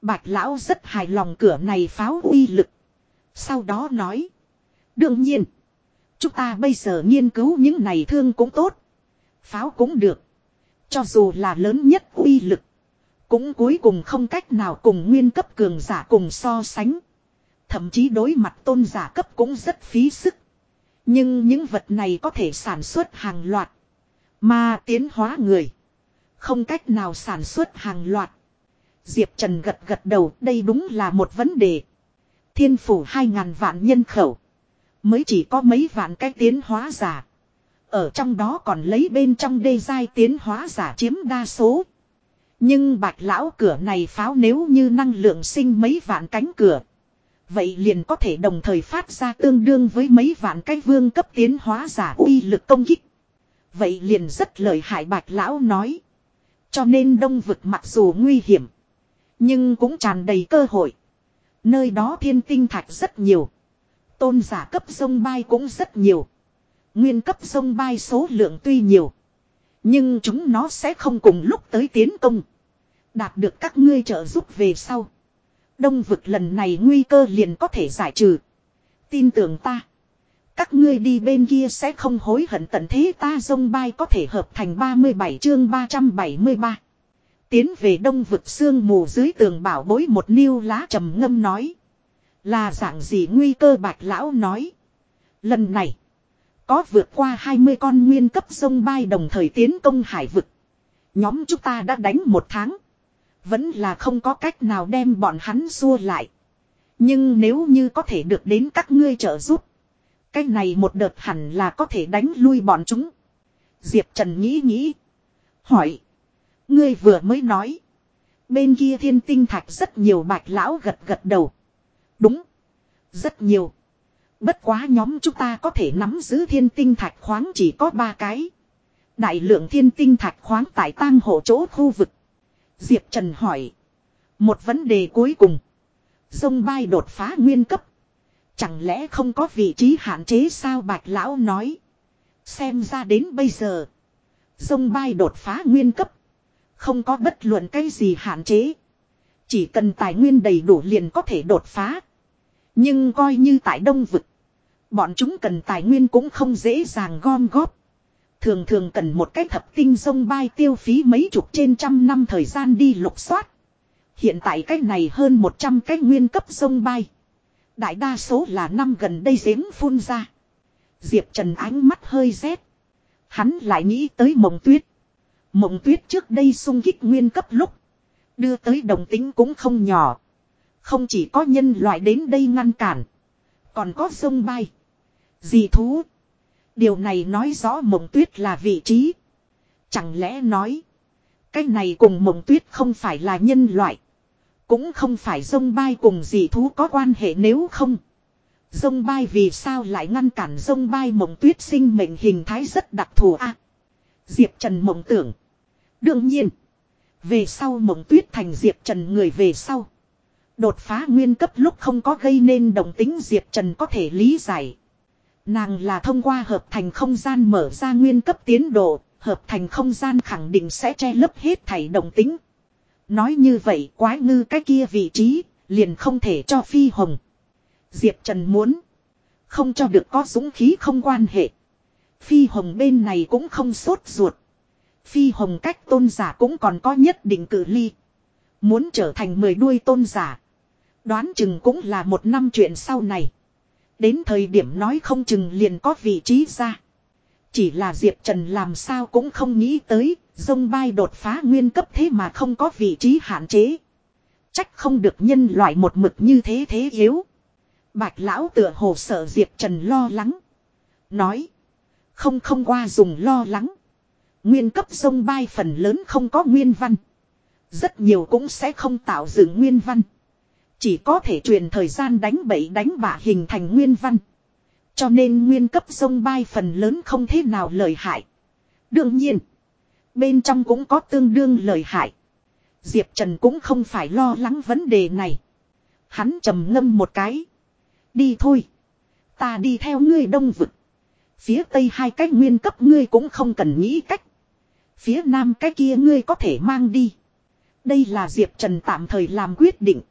Bạch lão rất hài lòng cửa này pháo uy lực. Sau đó nói. Đương nhiên. Chúng ta bây giờ nghiên cứu những này thương cũng tốt. Pháo cũng được. Cho dù là lớn nhất uy lực. Cũng cuối cùng không cách nào cùng nguyên cấp cường giả cùng so sánh. Thậm chí đối mặt tôn giả cấp cũng rất phí sức. Nhưng những vật này có thể sản xuất hàng loạt. Mà tiến hóa người. Không cách nào sản xuất hàng loạt. Diệp Trần gật gật đầu, đây đúng là một vấn đề. Thiên phủ hai ngàn vạn nhân khẩu. Mới chỉ có mấy vạn cái tiến hóa giả. Ở trong đó còn lấy bên trong đê giai tiến hóa giả chiếm đa số. Nhưng bạch lão cửa này pháo nếu như năng lượng sinh mấy vạn cánh cửa. Vậy liền có thể đồng thời phát ra tương đương với mấy vạn cái vương cấp tiến hóa giả uy lực công kích. Vậy liền rất lợi hại bạch lão nói. Cho nên đông vực mặc dù nguy hiểm. Nhưng cũng tràn đầy cơ hội. Nơi đó thiên tinh thạch rất nhiều. Tôn giả cấp sông bay cũng rất nhiều. Nguyên cấp sông bay số lượng tuy nhiều. Nhưng chúng nó sẽ không cùng lúc tới tiến công. Đạt được các ngươi trợ giúp về sau. Đông vực lần này nguy cơ liền có thể giải trừ. Tin tưởng ta. Các ngươi đi bên kia sẽ không hối hận tận thế ta dông bay có thể hợp thành 37 chương 373. Tiến về đông vực xương mù dưới tường bảo bối một niêu lá trầm ngâm nói. Là dạng gì nguy cơ bạch lão nói. Lần này. Có vượt qua 20 con nguyên cấp sông bay đồng thời tiến công hải vực. Nhóm chúng ta đã đánh một tháng. Vẫn là không có cách nào đem bọn hắn xua lại. Nhưng nếu như có thể được đến các ngươi trợ giúp. Cái này một đợt hẳn là có thể đánh lui bọn chúng. Diệp Trần nghĩ nghĩ. Hỏi. Ngươi vừa mới nói. Bên kia thiên tinh thạch rất nhiều bạch lão gật gật đầu. Đúng. Rất nhiều. Bất quá nhóm chúng ta có thể nắm giữ thiên tinh thạch khoáng chỉ có ba cái. Đại lượng thiên tinh thạch khoáng tại tang hộ chỗ khu vực. Diệp Trần hỏi. Một vấn đề cuối cùng. Dông bay đột phá nguyên cấp. Chẳng lẽ không có vị trí hạn chế sao bạch lão nói. Xem ra đến bây giờ. Dông bay đột phá nguyên cấp. Không có bất luận cái gì hạn chế. Chỉ cần tài nguyên đầy đủ liền có thể đột phá. Nhưng coi như tại đông vực. Bọn chúng cần tài nguyên cũng không dễ dàng gom góp. Thường thường cần một cái thập tinh sông bay tiêu phí mấy chục trên trăm năm thời gian đi lục soát. Hiện tại cái này hơn 100 cái nguyên cấp sông bay. Đại đa số là năm gần đây giếng phun ra. Diệp Trần ánh mắt hơi rét. Hắn lại nghĩ tới mộng tuyết. Mộng tuyết trước đây sung kích nguyên cấp lúc. Đưa tới đồng tính cũng không nhỏ. Không chỉ có nhân loại đến đây ngăn cản. Còn có sông bay. Dì thú. Điều này nói rõ mộng tuyết là vị trí. Chẳng lẽ nói. Cái này cùng mộng tuyết không phải là nhân loại. Cũng không phải dông bay cùng dị thú có quan hệ nếu không. Dông bay vì sao lại ngăn cản dông bay mộng tuyết sinh mệnh hình thái rất đặc thù a Diệp Trần mộng tưởng. Đương nhiên. Về sau mộng tuyết thành Diệp Trần người về sau. Đột phá nguyên cấp lúc không có gây nên đồng tính Diệp Trần có thể lý giải. Nàng là thông qua hợp thành không gian mở ra nguyên cấp tiến độ, hợp thành không gian khẳng định sẽ che lấp hết thảy đồng tính. Nói như vậy quái ngư cái kia vị trí, liền không thể cho phi hồng. Diệp Trần muốn, không cho được có dũng khí không quan hệ. Phi hồng bên này cũng không sốt ruột. Phi hồng cách tôn giả cũng còn có nhất định cử ly. Muốn trở thành mười đuôi tôn giả. Đoán chừng cũng là một năm chuyện sau này. Đến thời điểm nói không chừng liền có vị trí ra. Chỉ là Diệp Trần làm sao cũng không nghĩ tới, dông bay đột phá nguyên cấp thế mà không có vị trí hạn chế. Trách không được nhân loại một mực như thế thế yếu. Bạch lão tựa hồ sợ Diệp Trần lo lắng. Nói. Không không qua dùng lo lắng. Nguyên cấp sông bay phần lớn không có nguyên văn. Rất nhiều cũng sẽ không tạo dựng nguyên văn. Chỉ có thể truyền thời gian đánh bậy đánh bạ hình thành nguyên văn. Cho nên nguyên cấp sông bay phần lớn không thế nào lợi hại. Đương nhiên. Bên trong cũng có tương đương lợi hại. Diệp Trần cũng không phải lo lắng vấn đề này. Hắn trầm ngâm một cái. Đi thôi. Ta đi theo ngươi đông vực. Phía tây hai cái nguyên cấp ngươi cũng không cần nghĩ cách. Phía nam cái kia ngươi có thể mang đi. Đây là Diệp Trần tạm thời làm quyết định.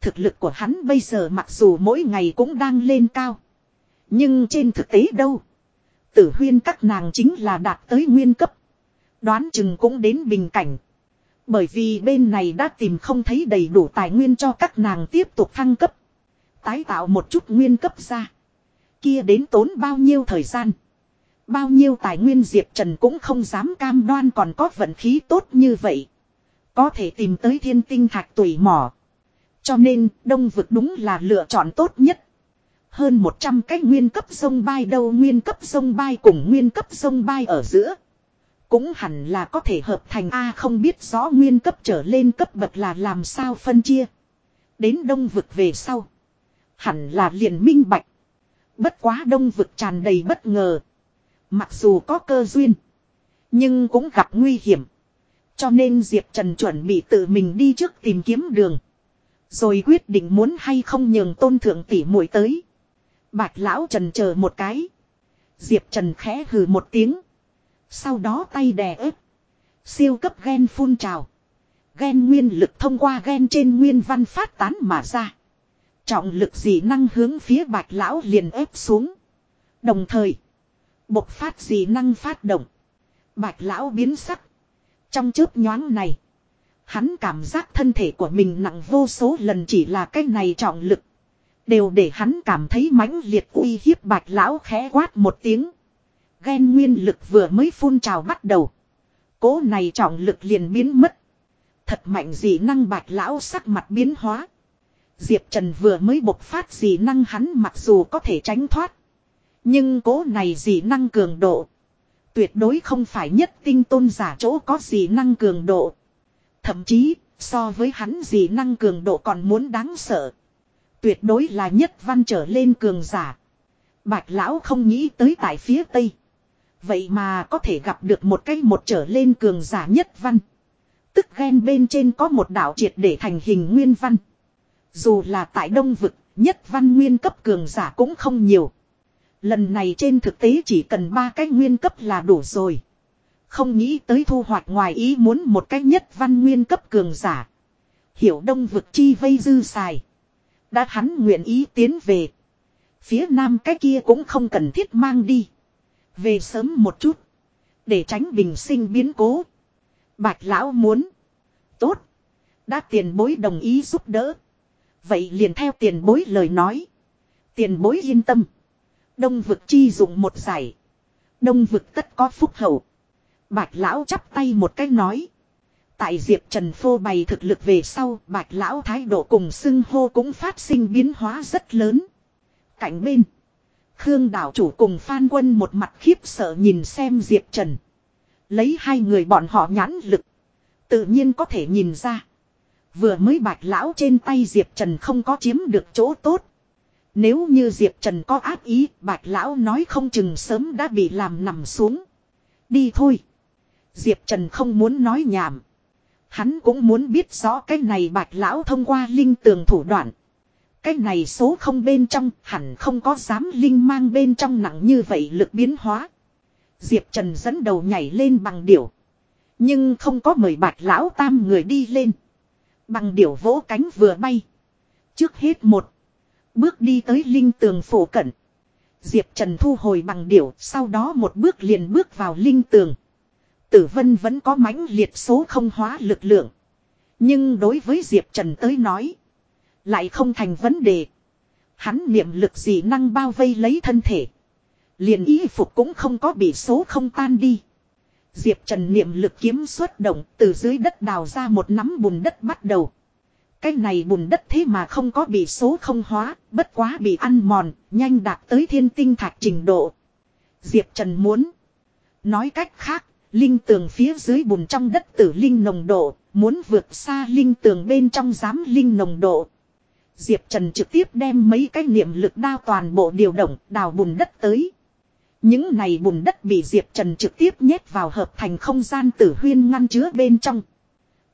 Thực lực của hắn bây giờ mặc dù mỗi ngày cũng đang lên cao. Nhưng trên thực tế đâu. Tử huyên các nàng chính là đạt tới nguyên cấp. Đoán chừng cũng đến bình cảnh. Bởi vì bên này đã tìm không thấy đầy đủ tài nguyên cho các nàng tiếp tục thăng cấp. Tái tạo một chút nguyên cấp ra. Kia đến tốn bao nhiêu thời gian. Bao nhiêu tài nguyên Diệp Trần cũng không dám cam đoan còn có vận khí tốt như vậy. Có thể tìm tới thiên tinh thạch tùy mỏ. Cho nên, đông vực đúng là lựa chọn tốt nhất. Hơn 100 cái nguyên cấp sông bay đâu nguyên cấp sông bay cùng nguyên cấp sông bay ở giữa. Cũng hẳn là có thể hợp thành A không biết rõ nguyên cấp trở lên cấp bậc là làm sao phân chia. Đến đông vực về sau. Hẳn là liền minh bạch. Bất quá đông vực tràn đầy bất ngờ. Mặc dù có cơ duyên. Nhưng cũng gặp nguy hiểm. Cho nên Diệp Trần chuẩn bị tự mình đi trước tìm kiếm đường. Rồi quyết định muốn hay không nhường tôn thượng tỷ muội tới. Bạch lão trần chờ một cái. Diệp Trần khẽ hừ một tiếng. Sau đó tay đè ép. Siêu cấp gen phun trào. Gen nguyên lực thông qua gen trên nguyên văn phát tán mà ra. Trọng lực dị năng hướng phía bạch lão liền ép xuống. Đồng thời. Bộc phát dị năng phát động. Bạch lão biến sắc. Trong chớp nhoáng này. Hắn cảm giác thân thể của mình nặng vô số lần chỉ là cái này trọng lực. Đều để hắn cảm thấy mãnh liệt uy hiếp bạch lão khẽ quát một tiếng. Ghen nguyên lực vừa mới phun trào bắt đầu. Cố này trọng lực liền biến mất. Thật mạnh dị năng bạch lão sắc mặt biến hóa. Diệp Trần vừa mới bộc phát dị năng hắn mặc dù có thể tránh thoát. Nhưng cố này dị năng cường độ. Tuyệt đối không phải nhất tinh tôn giả chỗ có dị năng cường độ. Thậm chí, so với hắn dị năng cường độ còn muốn đáng sợ. Tuyệt đối là nhất văn trở lên cường giả. Bạch lão không nghĩ tới tại phía tây. Vậy mà có thể gặp được một cái một trở lên cường giả nhất văn. Tức ghen bên trên có một đạo triệt để thành hình nguyên văn. Dù là tại đông vực, nhất văn nguyên cấp cường giả cũng không nhiều. Lần này trên thực tế chỉ cần ba cái nguyên cấp là đủ rồi. Không nghĩ tới thu hoạch ngoài ý muốn một cái nhất văn nguyên cấp cường giả. Hiểu đông vực chi vây dư xài. Đã hắn nguyện ý tiến về. Phía nam cái kia cũng không cần thiết mang đi. Về sớm một chút. Để tránh bình sinh biến cố. Bạch lão muốn. Tốt. Đã tiền bối đồng ý giúp đỡ. Vậy liền theo tiền bối lời nói. Tiền bối yên tâm. Đông vực chi dụng một giải. Đông vực tất có phúc hậu. Bạch lão chắp tay một cái nói. Tại Diệp Trần phô bày thực lực về sau, bạch lão thái độ cùng xưng hô cũng phát sinh biến hóa rất lớn. Cạnh bên. Khương đảo chủ cùng Phan Quân một mặt khiếp sợ nhìn xem Diệp Trần. Lấy hai người bọn họ nhãn lực. Tự nhiên có thể nhìn ra. Vừa mới bạch lão trên tay Diệp Trần không có chiếm được chỗ tốt. Nếu như Diệp Trần có ác ý, bạch lão nói không chừng sớm đã bị làm nằm xuống. Đi thôi. Diệp Trần không muốn nói nhảm. Hắn cũng muốn biết rõ cái này bạch lão thông qua linh tường thủ đoạn. Cái này số không bên trong hẳn không có dám linh mang bên trong nặng như vậy lực biến hóa. Diệp Trần dẫn đầu nhảy lên bằng điểu. Nhưng không có mời bạch lão tam người đi lên. Bằng điểu vỗ cánh vừa bay. Trước hết một. Bước đi tới linh tường phổ cận. Diệp Trần thu hồi bằng điểu, sau đó một bước liền bước vào linh tường. Tử Vân vẫn có mãnh liệt số không hóa lực lượng. Nhưng đối với Diệp Trần tới nói, lại không thành vấn đề. Hắn niệm lực gì năng bao vây lấy thân thể. Liền y phục cũng không có bị số không tan đi. Diệp Trần niệm lực kiếm xuất động từ dưới đất đào ra một nắm bùn đất bắt đầu. Cái này bùn đất thế mà không có bị số không hóa, bất quá bị ăn mòn, nhanh đạt tới thiên tinh thạch trình độ. Diệp Trần muốn. Nói cách khác, linh tường phía dưới bùn trong đất tử linh nồng độ, muốn vượt xa linh tường bên trong giám linh nồng độ. Diệp Trần trực tiếp đem mấy cái niệm lực đao toàn bộ điều động, đào bùn đất tới. Những này bùn đất bị Diệp Trần trực tiếp nhét vào hợp thành không gian tử huyên ngăn chứa bên trong.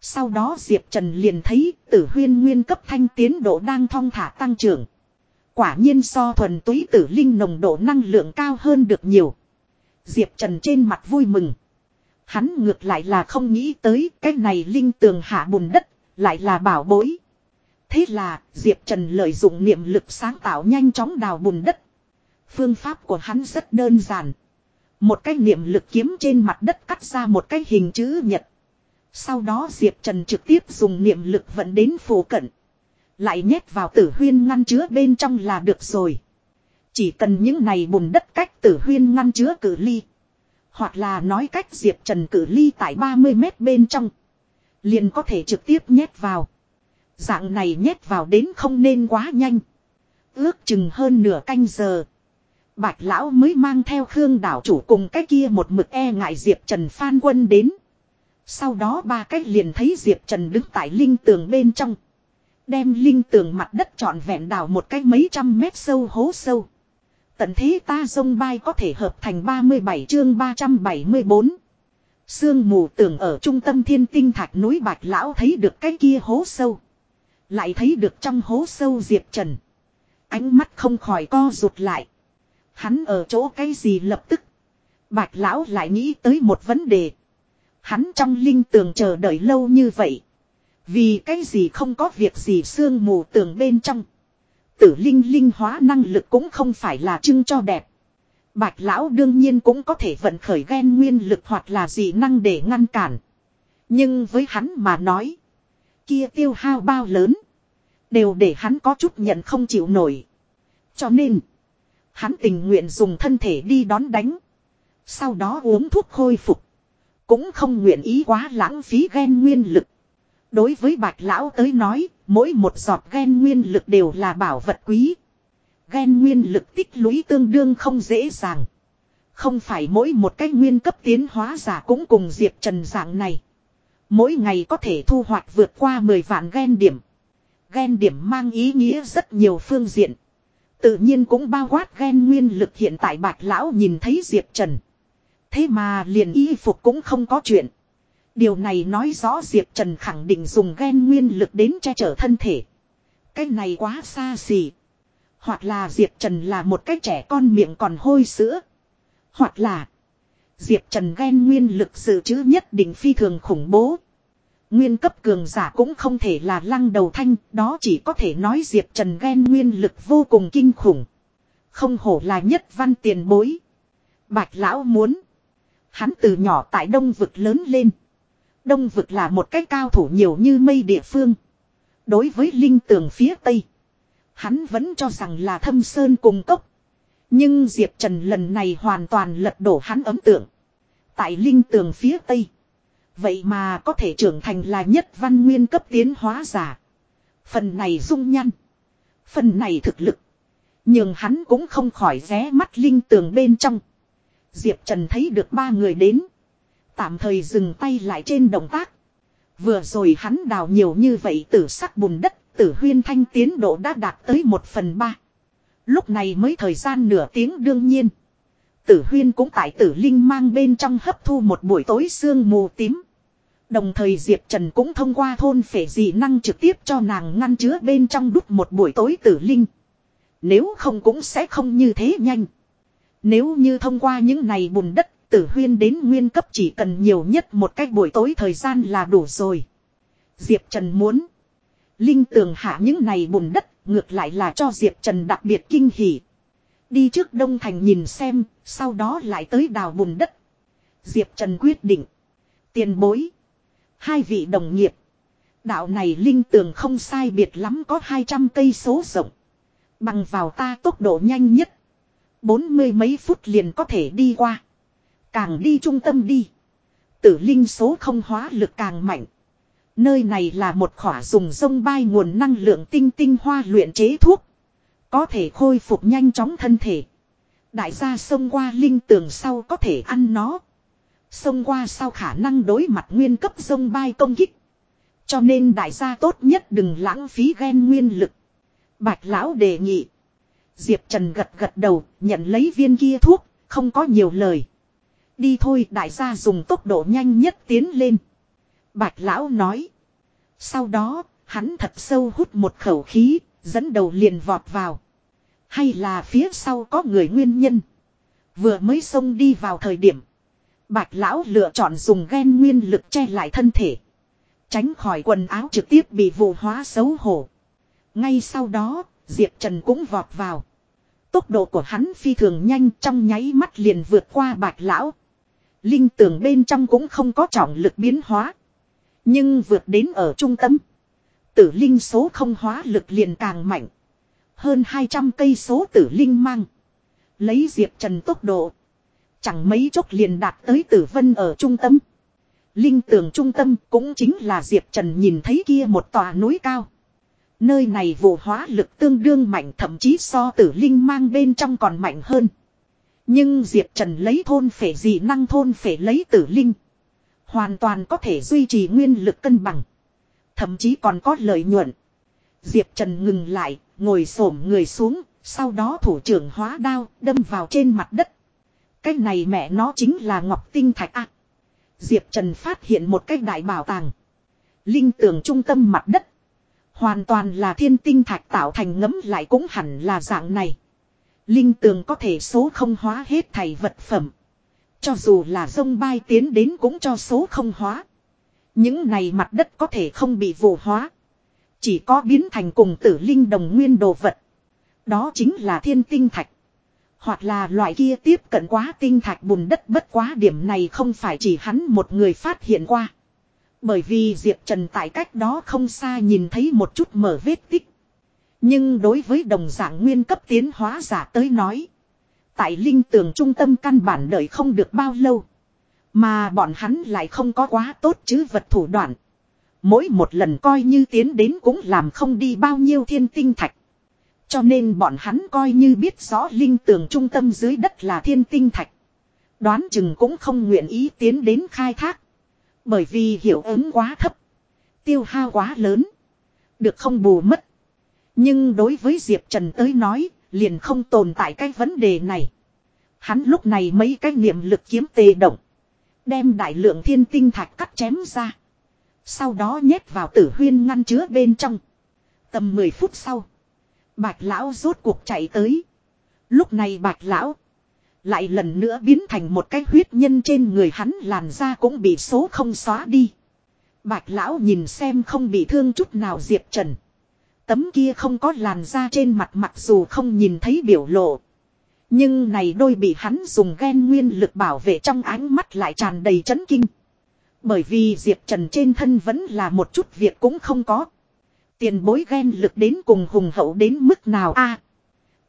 Sau đó Diệp Trần liền thấy tử huyên nguyên cấp thanh tiến độ đang thong thả tăng trưởng. Quả nhiên so thuần túy tử linh nồng độ năng lượng cao hơn được nhiều. Diệp Trần trên mặt vui mừng. Hắn ngược lại là không nghĩ tới cái này linh tường hạ bùn đất, lại là bảo bối. Thế là, Diệp Trần lợi dụng niệm lực sáng tạo nhanh chóng đào bùn đất. Phương pháp của hắn rất đơn giản. Một cái niệm lực kiếm trên mặt đất cắt ra một cái hình chữ nhật. Sau đó Diệp Trần trực tiếp dùng niệm lực vận đến phổ cận. Lại nhét vào tử huyên ngăn chứa bên trong là được rồi. Chỉ cần những này bùn đất cách tử huyên ngăn chứa cử ly. Hoặc là nói cách Diệp Trần cử ly tại 30 mét bên trong. Liền có thể trực tiếp nhét vào. Dạng này nhét vào đến không nên quá nhanh. Ước chừng hơn nửa canh giờ. Bạch lão mới mang theo Khương đảo chủ cùng cái kia một mực e ngại Diệp Trần Phan Quân đến. Sau đó ba cách liền thấy Diệp Trần đứng tại linh tường bên trong. Đem linh tường mặt đất trọn vẹn đào một cách mấy trăm mét sâu hố sâu. Tận thế ta sông bay có thể hợp thành 37 chương 374. Sương mù tường ở trung tâm thiên tinh thạch núi Bạch Lão thấy được cái kia hố sâu. Lại thấy được trong hố sâu Diệp Trần. Ánh mắt không khỏi co rụt lại. Hắn ở chỗ cái gì lập tức. Bạch lão lại nghĩ tới một vấn đề. Hắn trong linh tường chờ đợi lâu như vậy. Vì cái gì không có việc gì sương mù tường bên trong. Tử linh linh hóa năng lực cũng không phải là trưng cho đẹp. Bạch lão đương nhiên cũng có thể vận khởi ghen nguyên lực hoặc là gì năng để ngăn cản. Nhưng với hắn mà nói. Kia tiêu hao bao lớn. Đều để hắn có chút nhận không chịu nổi. Cho nên. Hắn tình nguyện dùng thân thể đi đón đánh. Sau đó uống thuốc khôi phục. Cũng không nguyện ý quá lãng phí ghen nguyên lực. Đối với bạch lão tới nói, mỗi một giọt ghen nguyên lực đều là bảo vật quý. Ghen nguyên lực tích lũy tương đương không dễ dàng. Không phải mỗi một cái nguyên cấp tiến hóa giả cũng cùng Diệp Trần dạng này. Mỗi ngày có thể thu hoạch vượt qua 10 vạn ghen điểm. Ghen điểm mang ý nghĩa rất nhiều phương diện. Tự nhiên cũng bao quát ghen nguyên lực hiện tại bạch lão nhìn thấy Diệp Trần. Thế mà liền y phục cũng không có chuyện. Điều này nói rõ Diệp Trần khẳng định dùng ghen nguyên lực đến che chở thân thể. Cái này quá xa xỉ. Hoặc là Diệp Trần là một cái trẻ con miệng còn hôi sữa. Hoặc là Diệp Trần ghen nguyên lực dự trữ nhất định phi thường khủng bố. Nguyên cấp cường giả cũng không thể là lăng đầu thanh, đó chỉ có thể nói Diệp Trần ghen nguyên lực vô cùng kinh khủng. Không hổ là nhất văn tiền bối. Bạch lão muốn. Hắn từ nhỏ tại đông vực lớn lên. Đông vực là một cái cao thủ nhiều như mây địa phương. Đối với linh tường phía tây. Hắn vẫn cho rằng là thâm sơn cùng cốc. Nhưng Diệp Trần lần này hoàn toàn lật đổ hắn ấm tượng. Tại linh tường phía tây. Vậy mà có thể trưởng thành là nhất văn nguyên cấp tiến hóa giả. Phần này dung nhăn. Phần này thực lực. Nhưng hắn cũng không khỏi ré mắt linh tường bên trong. Diệp Trần thấy được ba người đến. Tạm thời dừng tay lại trên động tác. Vừa rồi hắn đào nhiều như vậy tử sắc bùn đất, tử huyên thanh tiến độ đã đạt tới một phần ba. Lúc này mới thời gian nửa tiếng đương nhiên. Tử huyên cũng tại tử linh mang bên trong hấp thu một buổi tối sương mù tím. Đồng thời Diệp Trần cũng thông qua thôn phể dị năng trực tiếp cho nàng ngăn chứa bên trong đút một buổi tối tử linh. Nếu không cũng sẽ không như thế nhanh. Nếu như thông qua những này bùn đất, tử huyên đến nguyên cấp chỉ cần nhiều nhất một cách buổi tối thời gian là đủ rồi. Diệp Trần muốn. Linh tường hạ những này bùn đất ngược lại là cho Diệp Trần đặc biệt kinh hỉ. Đi trước Đông Thành nhìn xem, sau đó lại tới đào bùn đất. Diệp Trần quyết định. Tiền bối. Hai vị đồng nghiệp. Đạo này linh tường không sai biệt lắm có 200 cây số rộng. Bằng vào ta tốc độ nhanh nhất. Bốn mươi mấy phút liền có thể đi qua. Càng đi trung tâm đi. Tử linh số không hóa lực càng mạnh. Nơi này là một khỏa dùng sông bay nguồn năng lượng tinh tinh hoa luyện chế thuốc. Có thể khôi phục nhanh chóng thân thể. Đại gia sông qua linh tường sau có thể ăn nó. sông qua sau khả năng đối mặt nguyên cấp sông bay công kích. Cho nên đại gia tốt nhất đừng lãng phí ghen nguyên lực. Bạch lão đề nghị. Diệp Trần gật gật đầu, nhận lấy viên kia thuốc, không có nhiều lời. Đi thôi đại gia dùng tốc độ nhanh nhất tiến lên. Bạch lão nói. Sau đó, hắn thật sâu hút một khẩu khí, dẫn đầu liền vọt vào. Hay là phía sau có người nguyên nhân. Vừa mới xông đi vào thời điểm. Bạch lão lựa chọn dùng ghen nguyên lực che lại thân thể. Tránh khỏi quần áo trực tiếp bị vụ hóa xấu hổ. Ngay sau đó, Diệp Trần cũng vọt vào. Tốc độ của hắn phi thường nhanh trong nháy mắt liền vượt qua bạch lão. Linh tưởng bên trong cũng không có trọng lực biến hóa. Nhưng vượt đến ở trung tâm. Tử linh số không hóa lực liền càng mạnh. Hơn 200 cây số tử linh mang. Lấy Diệp Trần tốc độ. Chẳng mấy chốc liền đạt tới tử vân ở trung tâm. Linh tường trung tâm cũng chính là Diệp Trần nhìn thấy kia một tòa núi cao. Nơi này vụ hóa lực tương đương mạnh, thậm chí so tử linh mang bên trong còn mạnh hơn. Nhưng Diệp Trần lấy thôn phể gì năng, thôn phể lấy tử linh. Hoàn toàn có thể duy trì nguyên lực cân bằng. Thậm chí còn có lợi nhuận. Diệp Trần ngừng lại, ngồi xổm người xuống, sau đó thủ trưởng hóa đao, đâm vào trên mặt đất. Cái này mẹ nó chính là Ngọc Tinh Thạch ạ. Diệp Trần phát hiện một cái đại bảo tàng. Linh tường trung tâm mặt đất. Hoàn toàn là thiên tinh thạch tạo thành ngấm lại cũng hẳn là dạng này. Linh tường có thể số không hóa hết thầy vật phẩm. Cho dù là sông bay tiến đến cũng cho số không hóa. Những này mặt đất có thể không bị vụ hóa. Chỉ có biến thành cùng tử linh đồng nguyên đồ vật. Đó chính là thiên tinh thạch. Hoặc là loại kia tiếp cận quá tinh thạch bùn đất bất quá điểm này không phải chỉ hắn một người phát hiện qua. Bởi vì Diệp Trần tại cách đó không xa nhìn thấy một chút mở vết tích. Nhưng đối với đồng dạng nguyên cấp tiến hóa giả tới nói. Tại linh tường trung tâm căn bản đợi không được bao lâu. Mà bọn hắn lại không có quá tốt chứ vật thủ đoạn. Mỗi một lần coi như tiến đến cũng làm không đi bao nhiêu thiên tinh thạch. Cho nên bọn hắn coi như biết rõ linh tường trung tâm dưới đất là thiên tinh thạch. Đoán chừng cũng không nguyện ý tiến đến khai thác. Bởi vì hiệu ứng quá thấp. Tiêu hao quá lớn. Được không bù mất. Nhưng đối với Diệp Trần tới nói, liền không tồn tại cái vấn đề này. Hắn lúc này mấy cái niệm lực kiếm tề động. Đem đại lượng thiên tinh thạch cắt chém ra. Sau đó nhét vào tử huyên ngăn chứa bên trong. Tầm 10 phút sau. Bạch lão rốt cuộc chạy tới. Lúc này bạch lão. Lại lần nữa biến thành một cái huyết nhân trên người hắn làn da cũng bị số không xóa đi. Bạch lão nhìn xem không bị thương chút nào Diệp Trần. Tấm kia không có làn da trên mặt mặc dù không nhìn thấy biểu lộ. Nhưng này đôi bị hắn dùng ghen nguyên lực bảo vệ trong ánh mắt lại tràn đầy chấn kinh. Bởi vì Diệp Trần trên thân vẫn là một chút việc cũng không có. Tiền bối ghen lực đến cùng hùng hậu đến mức nào a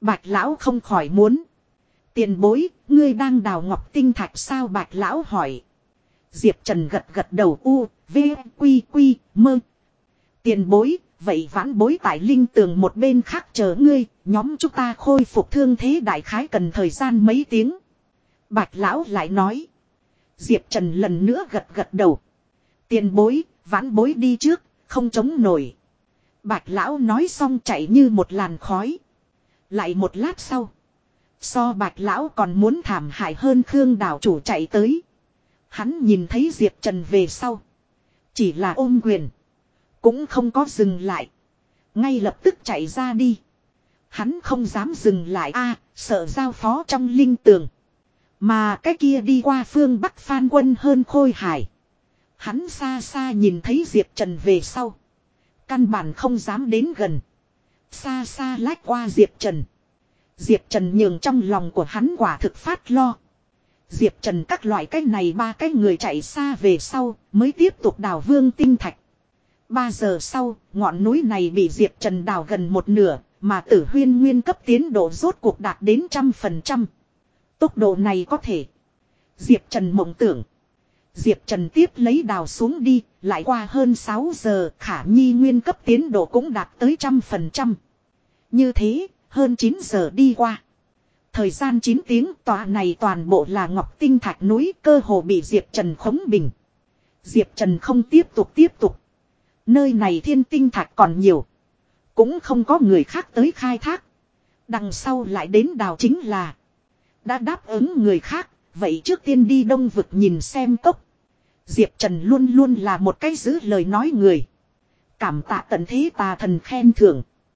Bạch lão không khỏi muốn. Tiền bối, ngươi đang đào ngọc tinh thạch sao bạch lão hỏi. Diệp Trần gật gật đầu u, v, quy quy, mơ. Tiền bối, vậy vãn bối tại linh tường một bên khác chờ ngươi, nhóm chúng ta khôi phục thương thế đại khái cần thời gian mấy tiếng. Bạch lão lại nói. Diệp Trần lần nữa gật gật đầu. Tiền bối, vãn bối đi trước, không chống nổi. Bạch lão nói xong chạy như một làn khói. Lại một lát sau. So bạch lão còn muốn thảm hại hơn Khương đảo chủ chạy tới. Hắn nhìn thấy Diệp Trần về sau. Chỉ là ôm quyền. Cũng không có dừng lại. Ngay lập tức chạy ra đi. Hắn không dám dừng lại a, sợ giao phó trong linh tường. Mà cái kia đi qua phương Bắc Phan quân hơn khôi hải. Hắn xa xa nhìn thấy Diệp Trần về sau. Căn bản không dám đến gần. Xa xa lách qua Diệp Trần. Diệp Trần nhường trong lòng của hắn quả thực phát lo. Diệp Trần các loại cái này ba cái người chạy xa về sau, mới tiếp tục đào vương tinh thạch. Ba giờ sau, ngọn núi này bị Diệp Trần đào gần một nửa, mà tử huyên nguyên cấp tiến độ rốt cuộc đạt đến trăm phần trăm. Tốc độ này có thể. Diệp Trần mộng tưởng. Diệp Trần tiếp lấy đào xuống đi, lại qua hơn 6 giờ khả nhi nguyên cấp tiến độ cũng đạt tới trăm phần trăm. Như thế, hơn 9 giờ đi qua. Thời gian 9 tiếng tòa này toàn bộ là ngọc tinh thạch núi cơ hồ bị Diệp Trần khống bình. Diệp Trần không tiếp tục tiếp tục. Nơi này thiên tinh thạch còn nhiều. Cũng không có người khác tới khai thác. Đằng sau lại đến đào chính là. Đã đáp ứng người khác. Vậy trước tiên đi đông vực nhìn xem cốc. Diệp Trần luôn luôn là một cái giữ lời nói người. Cảm tạ tận thế tà thần khen thưởng.